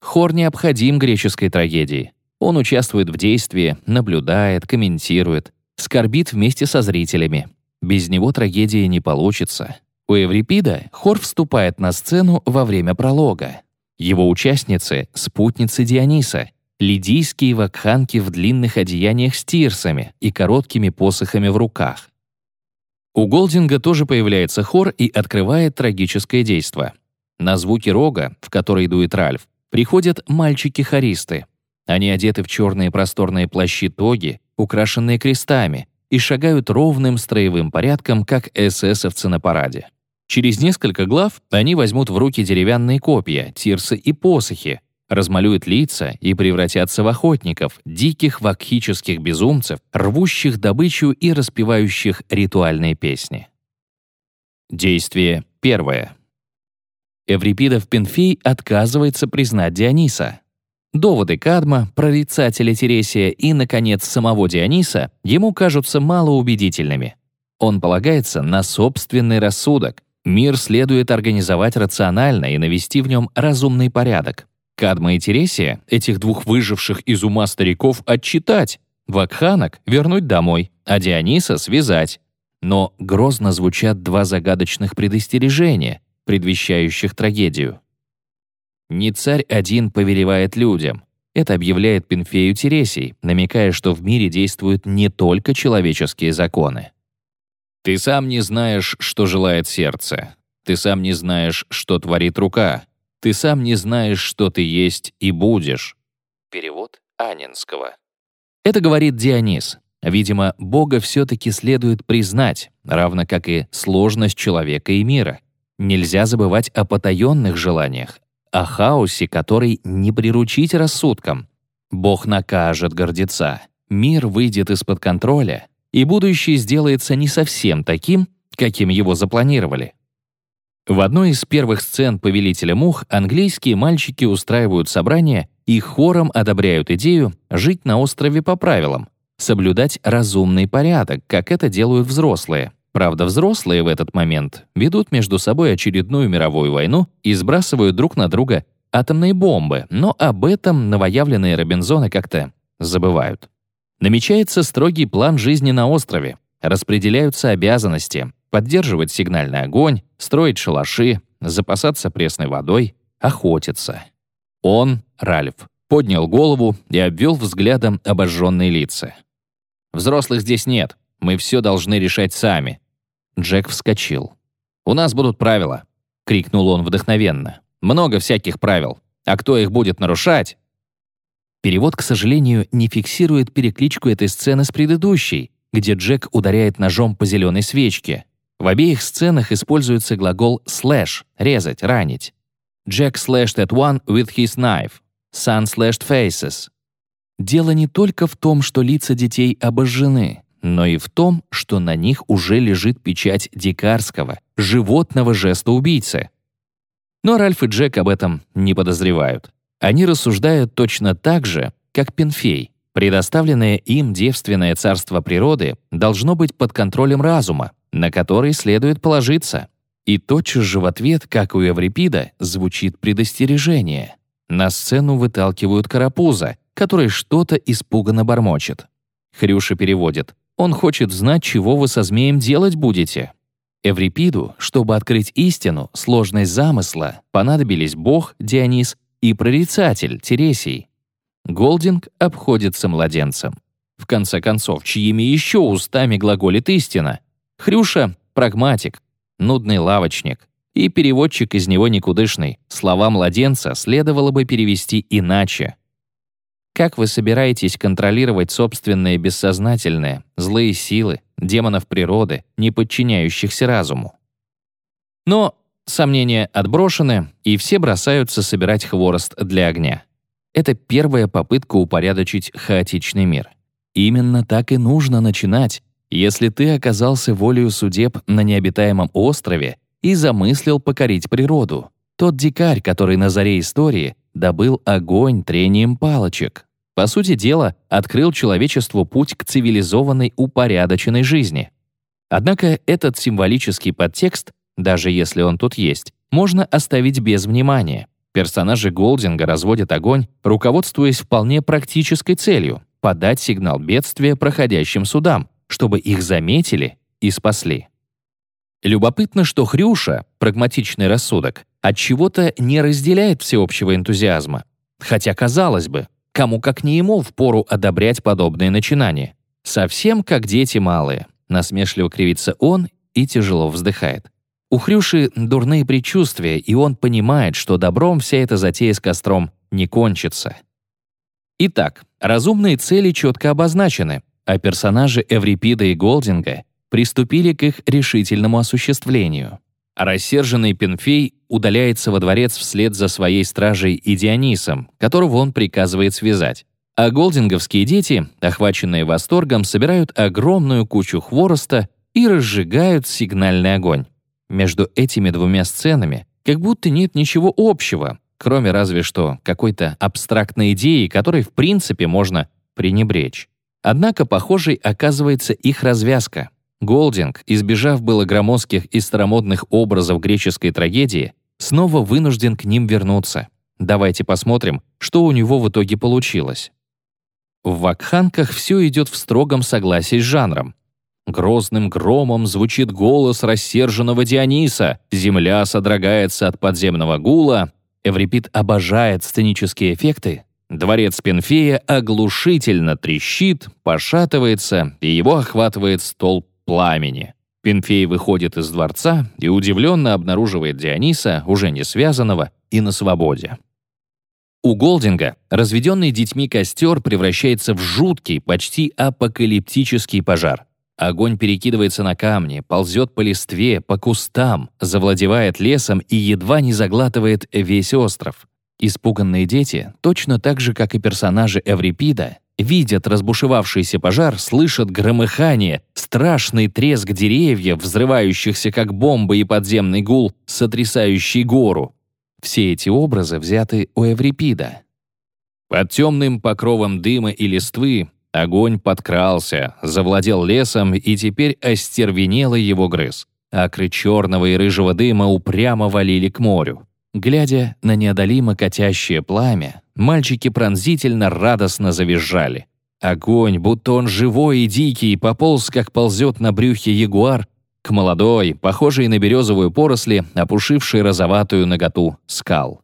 B: Хор необходим греческой трагедии. Он участвует в действии, наблюдает, комментирует, скорбит вместе со зрителями. Без него трагедии не получится. У Эврипида хор вступает на сцену во время пролога. Его участницы — спутницы Диониса, лидийские вакханки в длинных одеяниях с тирсами и короткими посохами в руках. У Голдинга тоже появляется хор и открывает трагическое действо. На звуки рога, в который дует Ральф, приходят мальчики-хористы. Они одеты в черные просторные плащи-тоги, украшенные крестами, и шагают ровным строевым порядком, как эсэсовцы на параде. Через несколько глав они возьмут в руки деревянные копья, тирсы и посохи, размалюют лица и превратятся в охотников, диких вакхических безумцев, рвущих добычу и распевающих ритуальные песни. Действие первое. Эврипидов Пенфей отказывается признать Диониса. Доводы Кадма, прорицателя Тересия и, наконец, самого Диониса ему кажутся малоубедительными. Он полагается на собственный рассудок, Мир следует организовать рационально и навести в нем разумный порядок. Кадма и Тересия, этих двух выживших из ума стариков, отчитать, Вакханок вернуть домой, а Диониса связать. Но грозно звучат два загадочных предостережения, предвещающих трагедию. Не царь один повелевает людям. Это объявляет Пинфею Тересий, намекая, что в мире действуют не только человеческие законы. Ты сам не знаешь, что желает сердце. Ты сам не знаешь, что творит рука. Ты сам не знаешь, что ты есть и будешь. Перевод Анинского. Это говорит Дионис. Видимо, Бога все-таки следует признать, равно как и сложность человека и мира. Нельзя забывать о потаенных желаниях, о хаосе, который не приручить рассудком. Бог накажет гордеца. Мир выйдет из-под контроля, и будущее сделается не совсем таким, каким его запланировали. В одной из первых сцен «Повелителя мух» английские мальчики устраивают собрание и хором одобряют идею жить на острове по правилам, соблюдать разумный порядок, как это делают взрослые. Правда, взрослые в этот момент ведут между собой очередную мировую войну и сбрасывают друг на друга атомные бомбы, но об этом новоявленные Робинзоны как-то забывают. Намечается строгий план жизни на острове, распределяются обязанности, поддерживать сигнальный огонь, строить шалаши, запасаться пресной водой, охотиться. Он, Ральф, поднял голову и обвел взглядом обожженные лица. «Взрослых здесь нет, мы все должны решать сами». Джек вскочил. «У нас будут правила», — крикнул он вдохновенно. «Много всяких правил. А кто их будет нарушать, Перевод, к сожалению, не фиксирует перекличку этой сцены с предыдущей, где Джек ударяет ножом по зеленой свечке. В обеих сценах используется глагол slash — резать, ранить. Jack slashed at one with his knife. Son slashed faces. Дело не только в том, что лица детей обожжены, но и в том, что на них уже лежит печать дикарского, животного жеста убийцы. Но Ральф и Джек об этом не подозревают. Они рассуждают точно так же, как Пенфей. Предоставленное им девственное царство природы должно быть под контролем разума, на который следует положиться. И тотчас же в ответ, как у Эврипида, звучит предостережение. На сцену выталкивают карапуза, который что-то испуганно бормочет. Хрюша переводит. «Он хочет знать, чего вы со змеем делать будете». Эврипиду, чтобы открыть истину, сложность замысла, понадобились Бог, Дионис и прорицатель Тересий. Голдинг обходится младенцем. В конце концов, чьими еще устами глаголит истина? Хрюша — прагматик, нудный лавочник. И переводчик из него никудышный. Слова младенца следовало бы перевести иначе. Как вы собираетесь контролировать собственные бессознательные, злые силы, демонов природы, не подчиняющихся разуму? Но сомнения отброшены, и все бросаются собирать хворост для огня. Это первая попытка упорядочить хаотичный мир. Именно так и нужно начинать, если ты оказался волею судеб на необитаемом острове и замыслил покорить природу. Тот дикарь, который на заре истории добыл огонь трением палочек. По сути дела, открыл человечеству путь к цивилизованной упорядоченной жизни. Однако этот символический подтекст, даже если он тут есть, можно оставить без внимания. Персонажи Голдинга разводят огонь, руководствуясь вполне практической целью — подать сигнал бедствия проходящим судам, чтобы их заметили и спасли. Любопытно, что Хрюша, прагматичный рассудок, от чего-то не разделяет всеобщего энтузиазма. Хотя, казалось бы, кому как не ему впору одобрять подобные начинания. Совсем как дети малые. Насмешливо кривится он и тяжело вздыхает. У Хрюши дурные предчувствия, и он понимает, что добром вся эта затея с костром не кончится. Итак, разумные цели четко обозначены, а персонажи Эврипида и Голдинга приступили к их решительному осуществлению. рассерженный Пенфей удаляется во дворец вслед за своей стражей и Дионисом, которого он приказывает связать. А голдинговские дети, охваченные восторгом, собирают огромную кучу хвороста и разжигают сигнальный огонь. Между этими двумя сценами как будто нет ничего общего, кроме разве что какой-то абстрактной идеи, которой в принципе можно пренебречь. Однако похожей оказывается их развязка. Голдинг, избежав было громоздких и старомодных образов греческой трагедии, снова вынужден к ним вернуться. Давайте посмотрим, что у него в итоге получилось. В вакханках все идет в строгом согласии с жанром. Грозным громом звучит голос рассерженного Диониса, земля содрогается от подземного гула, Эврипид обожает сценические эффекты, дворец Пенфея оглушительно трещит, пошатывается, и его охватывает столб пламени. Пенфей выходит из дворца и удивленно обнаруживает Диониса, уже не связанного, и на свободе. У Голдинга разведенный детьми костер превращается в жуткий, почти апокалиптический пожар. Огонь перекидывается на камни, ползет по листве, по кустам, завладевает лесом и едва не заглатывает весь остров. Испуганные дети, точно так же, как и персонажи Эврипида, видят разбушевавшийся пожар, слышат громыхание, страшный треск деревьев, взрывающихся как бомбы и подземный гул, сотрясающий гору. Все эти образы взяты у Эврипида. Под темным покровом дыма и листвы огонь подкрался, завладел лесом и теперь остервенело его грыз. Акры черного и рыжего дыма упрямо валили к морю. Глядя на неодолимо катящее пламя, мальчики пронзительно радостно завизжали. Огонь, будто он живой и дикий, пополз, как ползет на брюхе ягуар, к молодой, похожей на березовую поросли, опушившей розоватую наготу скал.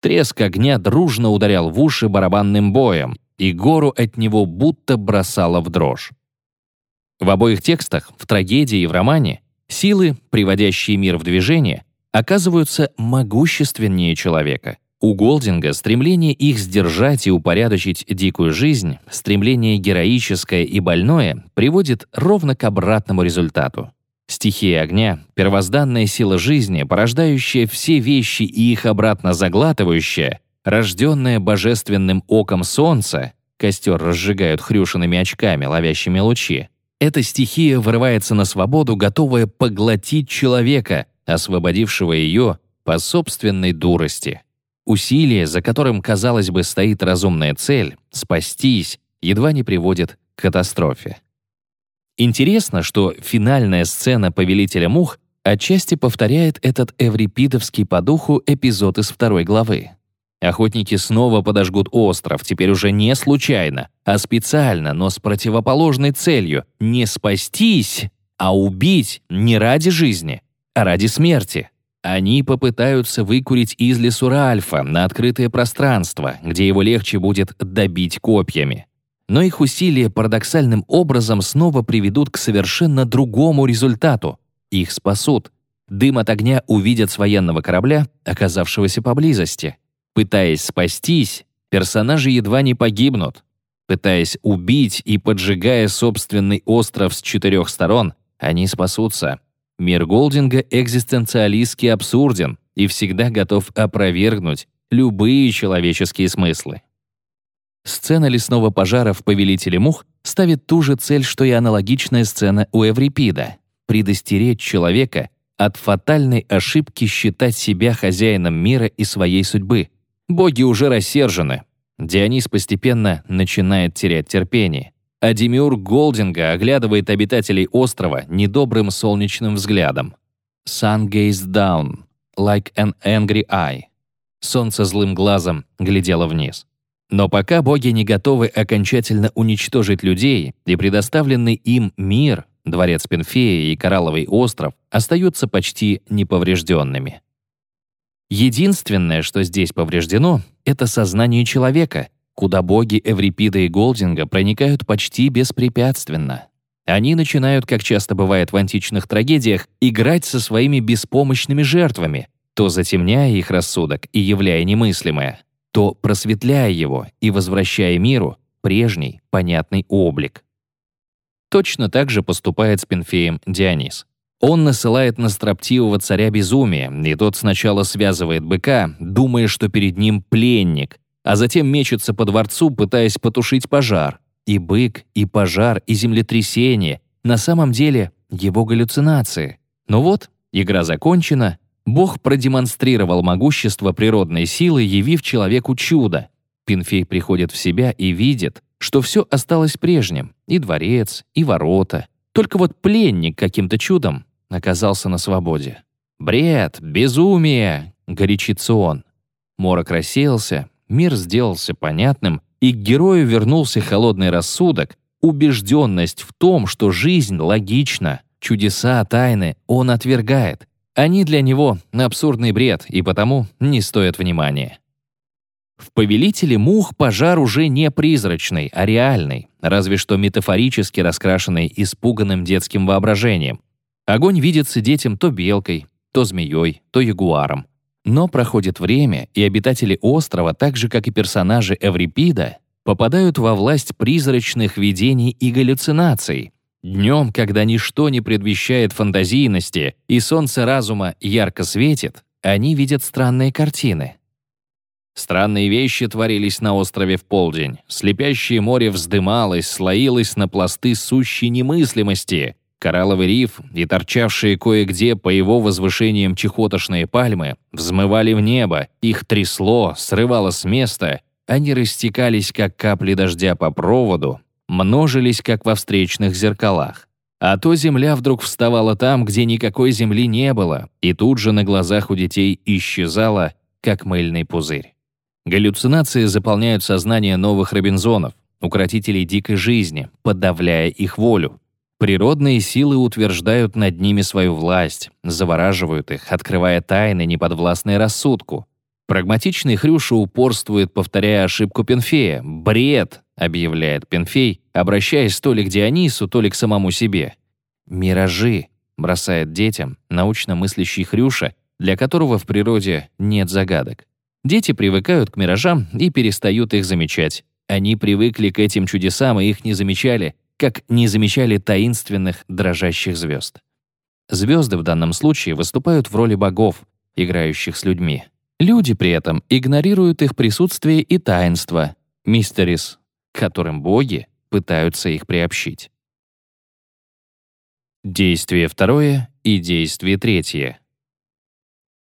B: Треск огня дружно ударял в уши барабанным боем, и гору от него будто бросало в дрожь. В обоих текстах, в трагедии и в романе, силы, приводящие мир в движение, оказываются могущественнее человека. У Голдинга стремление их сдержать и упорядочить дикую жизнь, стремление героическое и больное приводит ровно к обратному результату. Стихия огня, первозданная сила жизни, порождающая все вещи и их обратно заглатывающая, рожденная божественным оком солнца, костер разжигают хрюшиными очками, ловящими лучи, эта стихия вырывается на свободу, готовая поглотить человека, освободившего ее по собственной дурости. Усилие, за которым, казалось бы, стоит разумная цель — спастись, едва не приводит к катастрофе. Интересно, что финальная сцена «Повелителя мух» отчасти повторяет этот эврипидовский по духу эпизод из второй главы. Охотники снова подожгут остров, теперь уже не случайно, а специально, но с противоположной целью — не спастись, а убить не ради жизни, а ради смерти. Они попытаются выкурить из лесу Ральфа на открытое пространство, где его легче будет добить копьями. Но их усилия парадоксальным образом снова приведут к совершенно другому результату. Их спасут. Дым от огня увидят с военного корабля, оказавшегося поблизости. Пытаясь спастись, персонажи едва не погибнут. Пытаясь убить и поджигая собственный остров с четырех сторон, они спасутся. Мир Голдинга экзистенциалистски абсурден и всегда готов опровергнуть любые человеческие смыслы. Сцена лесного пожара в «Повелителе мух» ставит ту же цель, что и аналогичная сцена у Эврипида — предостеречь человека от фатальной ошибки считать себя хозяином мира и своей судьбы. Боги уже рассержены. Дионис постепенно начинает терять терпение а Демиург Голдинга оглядывает обитателей острова недобрым солнечным взглядом. Sun gazed down, like an angry eye. Солнце злым глазом глядело вниз. Но пока боги не готовы окончательно уничтожить людей, и предоставленный им мир, дворец Пенфея и Коралловый остров остаются почти неповрежденными. Единственное, что здесь повреждено, это сознание человека, куда боги Эврипида и Голдинга проникают почти беспрепятственно. Они начинают, как часто бывает в античных трагедиях, играть со своими беспомощными жертвами, то затемняя их рассудок и являя немыслимое, то просветляя его и возвращая миру прежний, понятный облик. Точно так же поступает с Пенфеем Дионис. Он насылает на строптивого царя безумие, и тот сначала связывает быка, думая, что перед ним пленник, а затем мечется по дворцу, пытаясь потушить пожар. И бык, и пожар, и землетрясение — на самом деле его галлюцинации. Но вот, игра закончена, Бог продемонстрировал могущество природной силы, явив человеку чудо. Пинфей приходит в себя и видит, что все осталось прежним — и дворец, и ворота. Только вот пленник каким-то чудом оказался на свободе. «Бред! Безумие!» — горячится он. Морок рассеялся, Мир сделался понятным, и к герою вернулся холодный рассудок, убежденность в том, что жизнь логична, чудеса, тайны он отвергает. Они для него абсурдный бред и потому не стоят внимания. В «Повелителе мух» пожар уже не призрачный, а реальный, разве что метафорически раскрашенный испуганным детским воображением. Огонь видится детям то белкой, то змеей, то ягуаром. Но проходит время, и обитатели острова, так же как и персонажи Эврипида, попадают во власть призрачных видений и галлюцинаций. Днем, когда ничто не предвещает фантазийности и солнце разума ярко светит, они видят странные картины. Странные вещи творились на острове в полдень. Слепящее море вздымалось, слоилось на пласты сущей немыслимости, Коралловый риф и торчавшие кое-где по его возвышениям чехотошные пальмы взмывали в небо, их трясло, срывало с места, они растекались, как капли дождя по проводу, множились, как во встречных зеркалах. А то земля вдруг вставала там, где никакой земли не было, и тут же на глазах у детей исчезала, как мыльный пузырь. Галлюцинации заполняют сознание новых Робинзонов, укротителей дикой жизни, подавляя их волю. Природные силы утверждают над ними свою власть, завораживают их, открывая тайны, неподвластные рассудку. Прагматичный Хрюша упорствует, повторяя ошибку Пенфея. «Бред!» — объявляет Пенфей, обращаясь то ли к Дионису, то ли к самому себе. «Миражи!» — бросает детям научно мыслящий Хрюша, для которого в природе нет загадок. Дети привыкают к миражам и перестают их замечать. Они привыкли к этим чудесам и их не замечали, как не замечали таинственных дрожащих звезд. Звезды в данном случае выступают в роли богов, играющих с людьми. Люди при этом игнорируют их присутствие и таинство, мистерис, которым боги пытаются их приобщить. Действие второе и действие третье.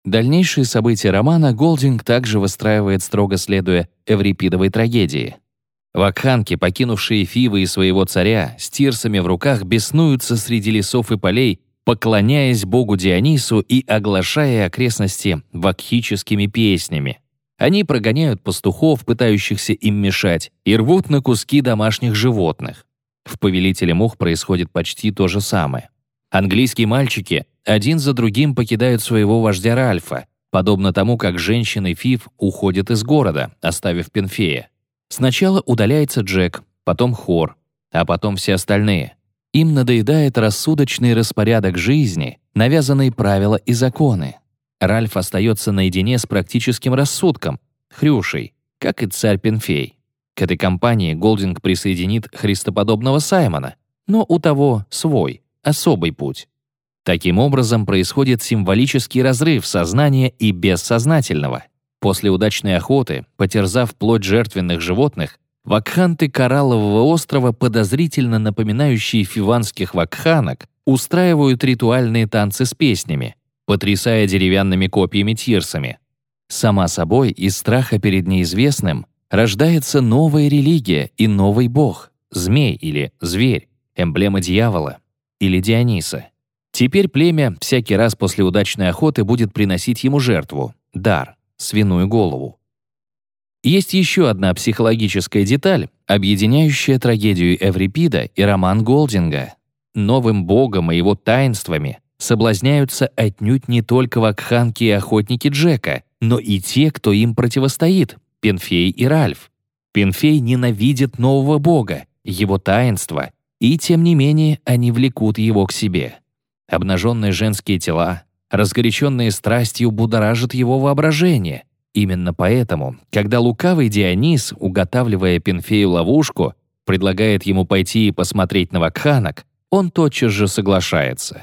B: Дальнейшие события романа Голдинг также выстраивает строго следуя Эврипидовой трагедии — Вакханки, покинувшие Фивы и своего царя, с тирсами в руках беснуются среди лесов и полей, поклоняясь богу Дионису и оглашая окрестности вакхическими песнями. Они прогоняют пастухов, пытающихся им мешать, и рвут на куски домашних животных. В «Повелителе мух» происходит почти то же самое. Английские мальчики один за другим покидают своего вождя Ральфа, подобно тому, как женщины Фиф уходят из города, оставив Пенфея. Сначала удаляется Джек, потом Хор, а потом все остальные. Им надоедает рассудочный распорядок жизни, навязанные правила и законы. Ральф остается наедине с практическим рассудком, Хрюшей, как и царь Пенфей. К этой компании Голдинг присоединит христоподобного Саймона, но у того свой, особый путь. Таким образом происходит символический разрыв сознания и бессознательного. После удачной охоты, потерзав плоть жертвенных животных, вакханты Кораллового острова, подозрительно напоминающие фиванских вакханок, устраивают ритуальные танцы с песнями, потрясая деревянными копьями-тирсами. Сама собой, из страха перед неизвестным, рождается новая религия и новый бог — змей или зверь, эмблема дьявола или Диониса. Теперь племя всякий раз после удачной охоты будет приносить ему жертву — дар, свиную голову. Есть еще одна психологическая деталь, объединяющая трагедию Эврипида и роман Голдинга. Новым богом и его таинствами соблазняются отнюдь не только вакханки и охотники Джека, но и те, кто им противостоит — Пенфей и Ральф. Пенфей ненавидит нового бога, его таинства, и тем не менее они влекут его к себе. Обнаженные женские тела, разгоряченные страстью будоражат его воображение — Именно поэтому, когда лукавый Дионис, уготавливая Пенфею ловушку, предлагает ему пойти и посмотреть на вакханок, он тотчас же соглашается.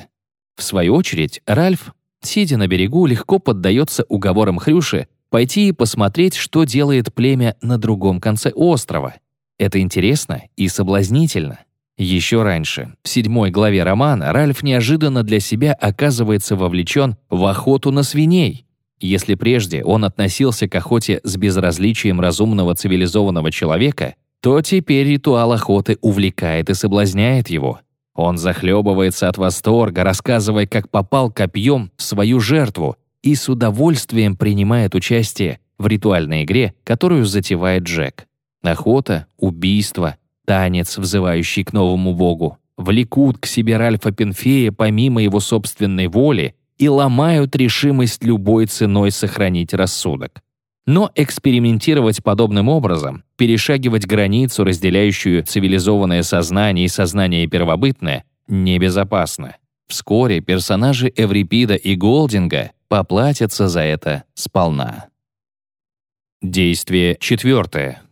B: В свою очередь, Ральф, сидя на берегу, легко поддается уговорам Хрюши пойти и посмотреть, что делает племя на другом конце острова. Это интересно и соблазнительно. Еще раньше, в седьмой главе романа, Ральф неожиданно для себя оказывается вовлечен в охоту на свиней, если прежде он относился к охоте с безразличием разумного цивилизованного человека, то теперь ритуал охоты увлекает и соблазняет его. Он захлебывается от восторга, рассказывая, как попал копьем в свою жертву и с удовольствием принимает участие в ритуальной игре, которую затевает Джек. Охота, убийство, танец, взывающий к новому богу, влекут к себе Ральфа Пенфея помимо его собственной воли и ломают решимость любой ценой сохранить рассудок. Но экспериментировать подобным образом, перешагивать границу, разделяющую цивилизованное сознание и сознание первобытное, небезопасно. Вскоре персонажи Эврипида и Голдинга поплатятся за это сполна. Действие четвертое.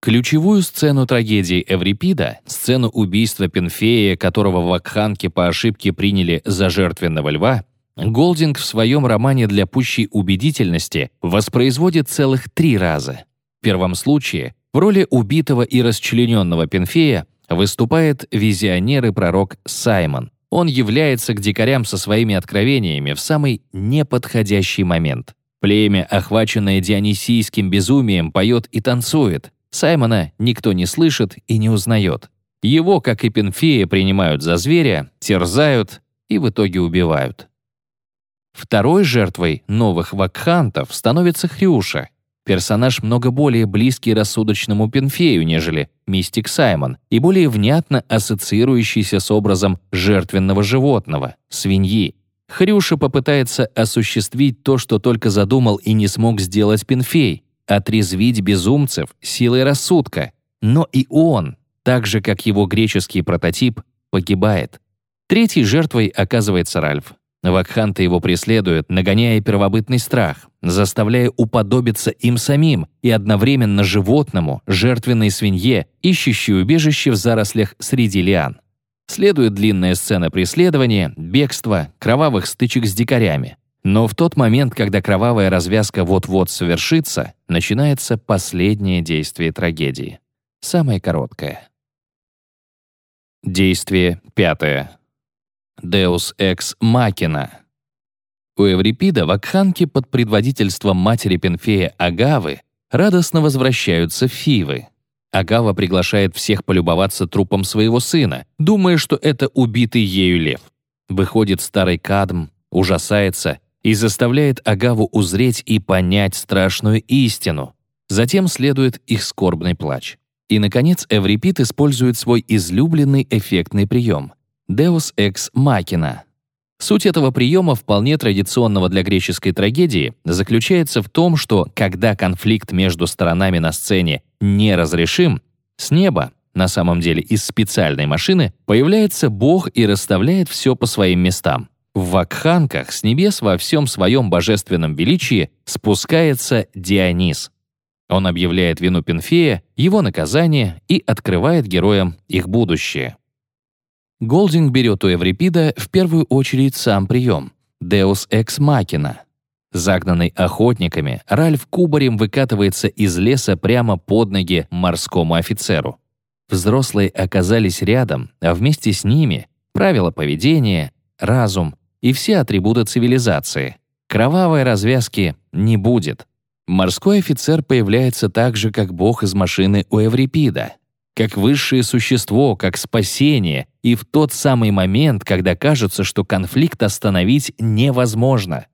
B: Ключевую сцену трагедии Эврипида, сцену убийства Пенфея, которого вакханки по ошибке приняли за жертвенного льва, Голдинг в своем романе для пущей убедительности воспроизводит целых три раза. В первом случае в роли убитого и расчлененного Пенфея выступает визионер и пророк Саймон. Он является к дикарям со своими откровениями в самый неподходящий момент. Племя, охваченное дионисийским безумием, поет и танцует. Саймона никто не слышит и не узнает. Его, как и Пенфея, принимают за зверя, терзают и в итоге убивают. Второй жертвой новых вакхантов становится Хрюша, персонаж много более близкий рассудочному Пенфею, нежели мистик Саймон, и более внятно ассоциирующийся с образом жертвенного животного — свиньи. Хрюша попытается осуществить то, что только задумал и не смог сделать Пенфей — отрезвить безумцев силой рассудка. Но и он, так же как его греческий прототип, погибает. Третьей жертвой оказывается Ральф. Вакханты его преследуют, нагоняя первобытный страх, заставляя уподобиться им самим и одновременно животному, жертвенной свинье, ищущей убежище в зарослях среди лиан. Следует длинная сцена преследования, бегства, кровавых стычек с дикарями. Но в тот момент, когда кровавая развязка вот-вот совершится, начинается последнее действие трагедии. Самое короткое. Действие пятое. Deus Ex Machina. У Эврипида вакханки под предводительством матери Пенфея Агавы радостно возвращаются Фивы. Агава приглашает всех полюбоваться трупом своего сына, думая, что это убитый ею лев. Выходит старый Кадм, ужасается и заставляет Агаву узреть и понять страшную истину. Затем следует их скорбный плач. И, наконец, Эврипид использует свой излюбленный эффектный прием — Deus ex machina. Суть этого приема, вполне традиционного для греческой трагедии, заключается в том, что когда конфликт между сторонами на сцене неразрешим, с неба, на самом деле из специальной машины, появляется Бог и расставляет все по своим местам. В вакханках с небес во всем своем божественном величии спускается Дионис. Он объявляет вину Пенфея, его наказание и открывает героям их будущее. Голдинг берет у Эврипида в первую очередь сам прием — Deus Ex Machina. Загнанный охотниками, Ральф кубарем выкатывается из леса прямо под ноги морскому офицеру. Взрослые оказались рядом, а вместе с ними — правила поведения, разум и все атрибуты цивилизации. Кровавой развязки не будет. Морской офицер появляется так же, как бог из машины у Эврипида, как высшее существо, как спасение, и в тот самый момент, когда кажется, что конфликт остановить невозможно.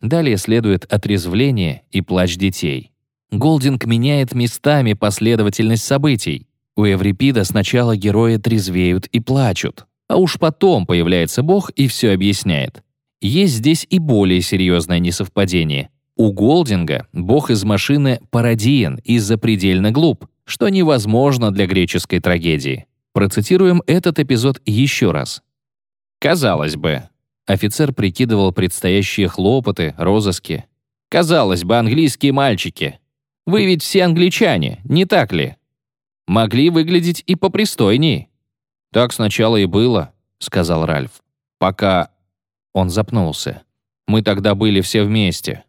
B: Далее следует отрезвление и плач детей. Голдинг меняет местами последовательность событий. У Эврипида сначала герои трезвеют и плачут, а уж потом появляется Бог и все объясняет. Есть здесь и более серьезное несовпадение. У Голдинга Бог из машины пародиен и запредельно глуп, что невозможно для греческой трагедии. Процитируем этот эпизод еще раз. Казалось бы, офицер прикидывал предстоящие хлопоты, розыски. Казалось бы, английские мальчики. Вы ведь все англичане, не так ли? Могли выглядеть и попристойней. Так сначала и было, сказал Ральф. Пока он запнулся. Мы тогда были все вместе.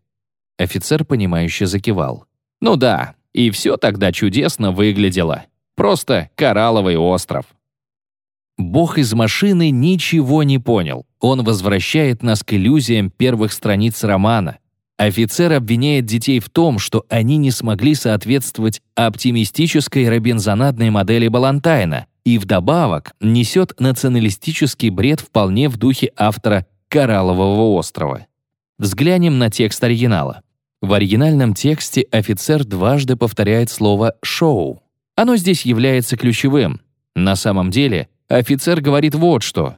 B: Офицер понимающе закивал. Ну да, и все тогда чудесно выглядело. Просто коралловый остров. Бог из машины ничего не понял. Он возвращает нас к иллюзиям первых страниц романа. Офицер обвиняет детей в том, что они не смогли соответствовать оптимистической робинзонадной модели Балантайна и вдобавок несет националистический бред вполне в духе автора «Кораллового острова». Взглянем на текст оригинала. В оригинальном тексте офицер дважды повторяет слово «шоу». Оно здесь является ключевым. На самом деле, офицер говорит вот что.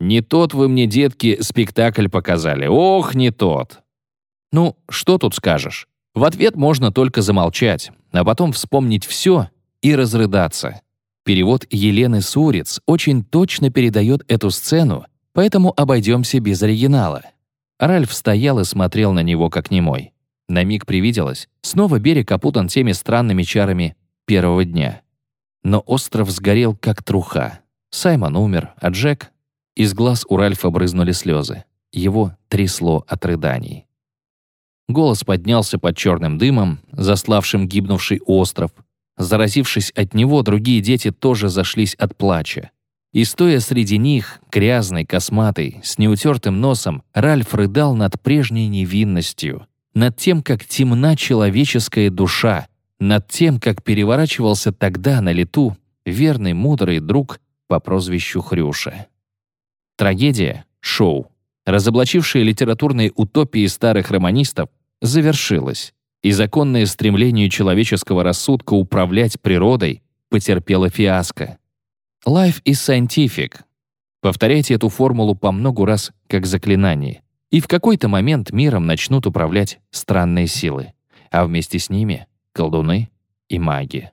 B: «Не тот вы мне, детки, спектакль показали. Ох, не тот!» Ну, что тут скажешь? В ответ можно только замолчать, а потом вспомнить все и разрыдаться. Перевод Елены Сурец очень точно передает эту сцену, поэтому обойдемся без оригинала. Ральф стоял и смотрел на него как немой. На миг привиделось. Снова берег опутан теми странными чарами первого дня. Но остров сгорел, как труха. Саймон умер, а Джек... Из глаз у Ральфа брызнули слезы. Его трясло от рыданий. Голос поднялся под черным дымом, заславшим гибнувший остров. Заразившись от него, другие дети тоже зашлись от плача. И стоя среди них, грязный, косматый, с неутертым носом, Ральф рыдал над прежней невинностью, над тем, как темна человеческая душа, над тем, как переворачивался тогда на лету верный мудрый друг по прозвищу Хрюша. Трагедия, шоу, разоблачившая литературные утопии старых романистов, завершилась, и законное стремление человеческого рассудка управлять природой потерпело фиаско. Life is scientific. Повторяйте эту формулу по многу раз как заклинание и в какой-то момент миром начнут управлять странные силы, а вместе с ними — колдуны и маги.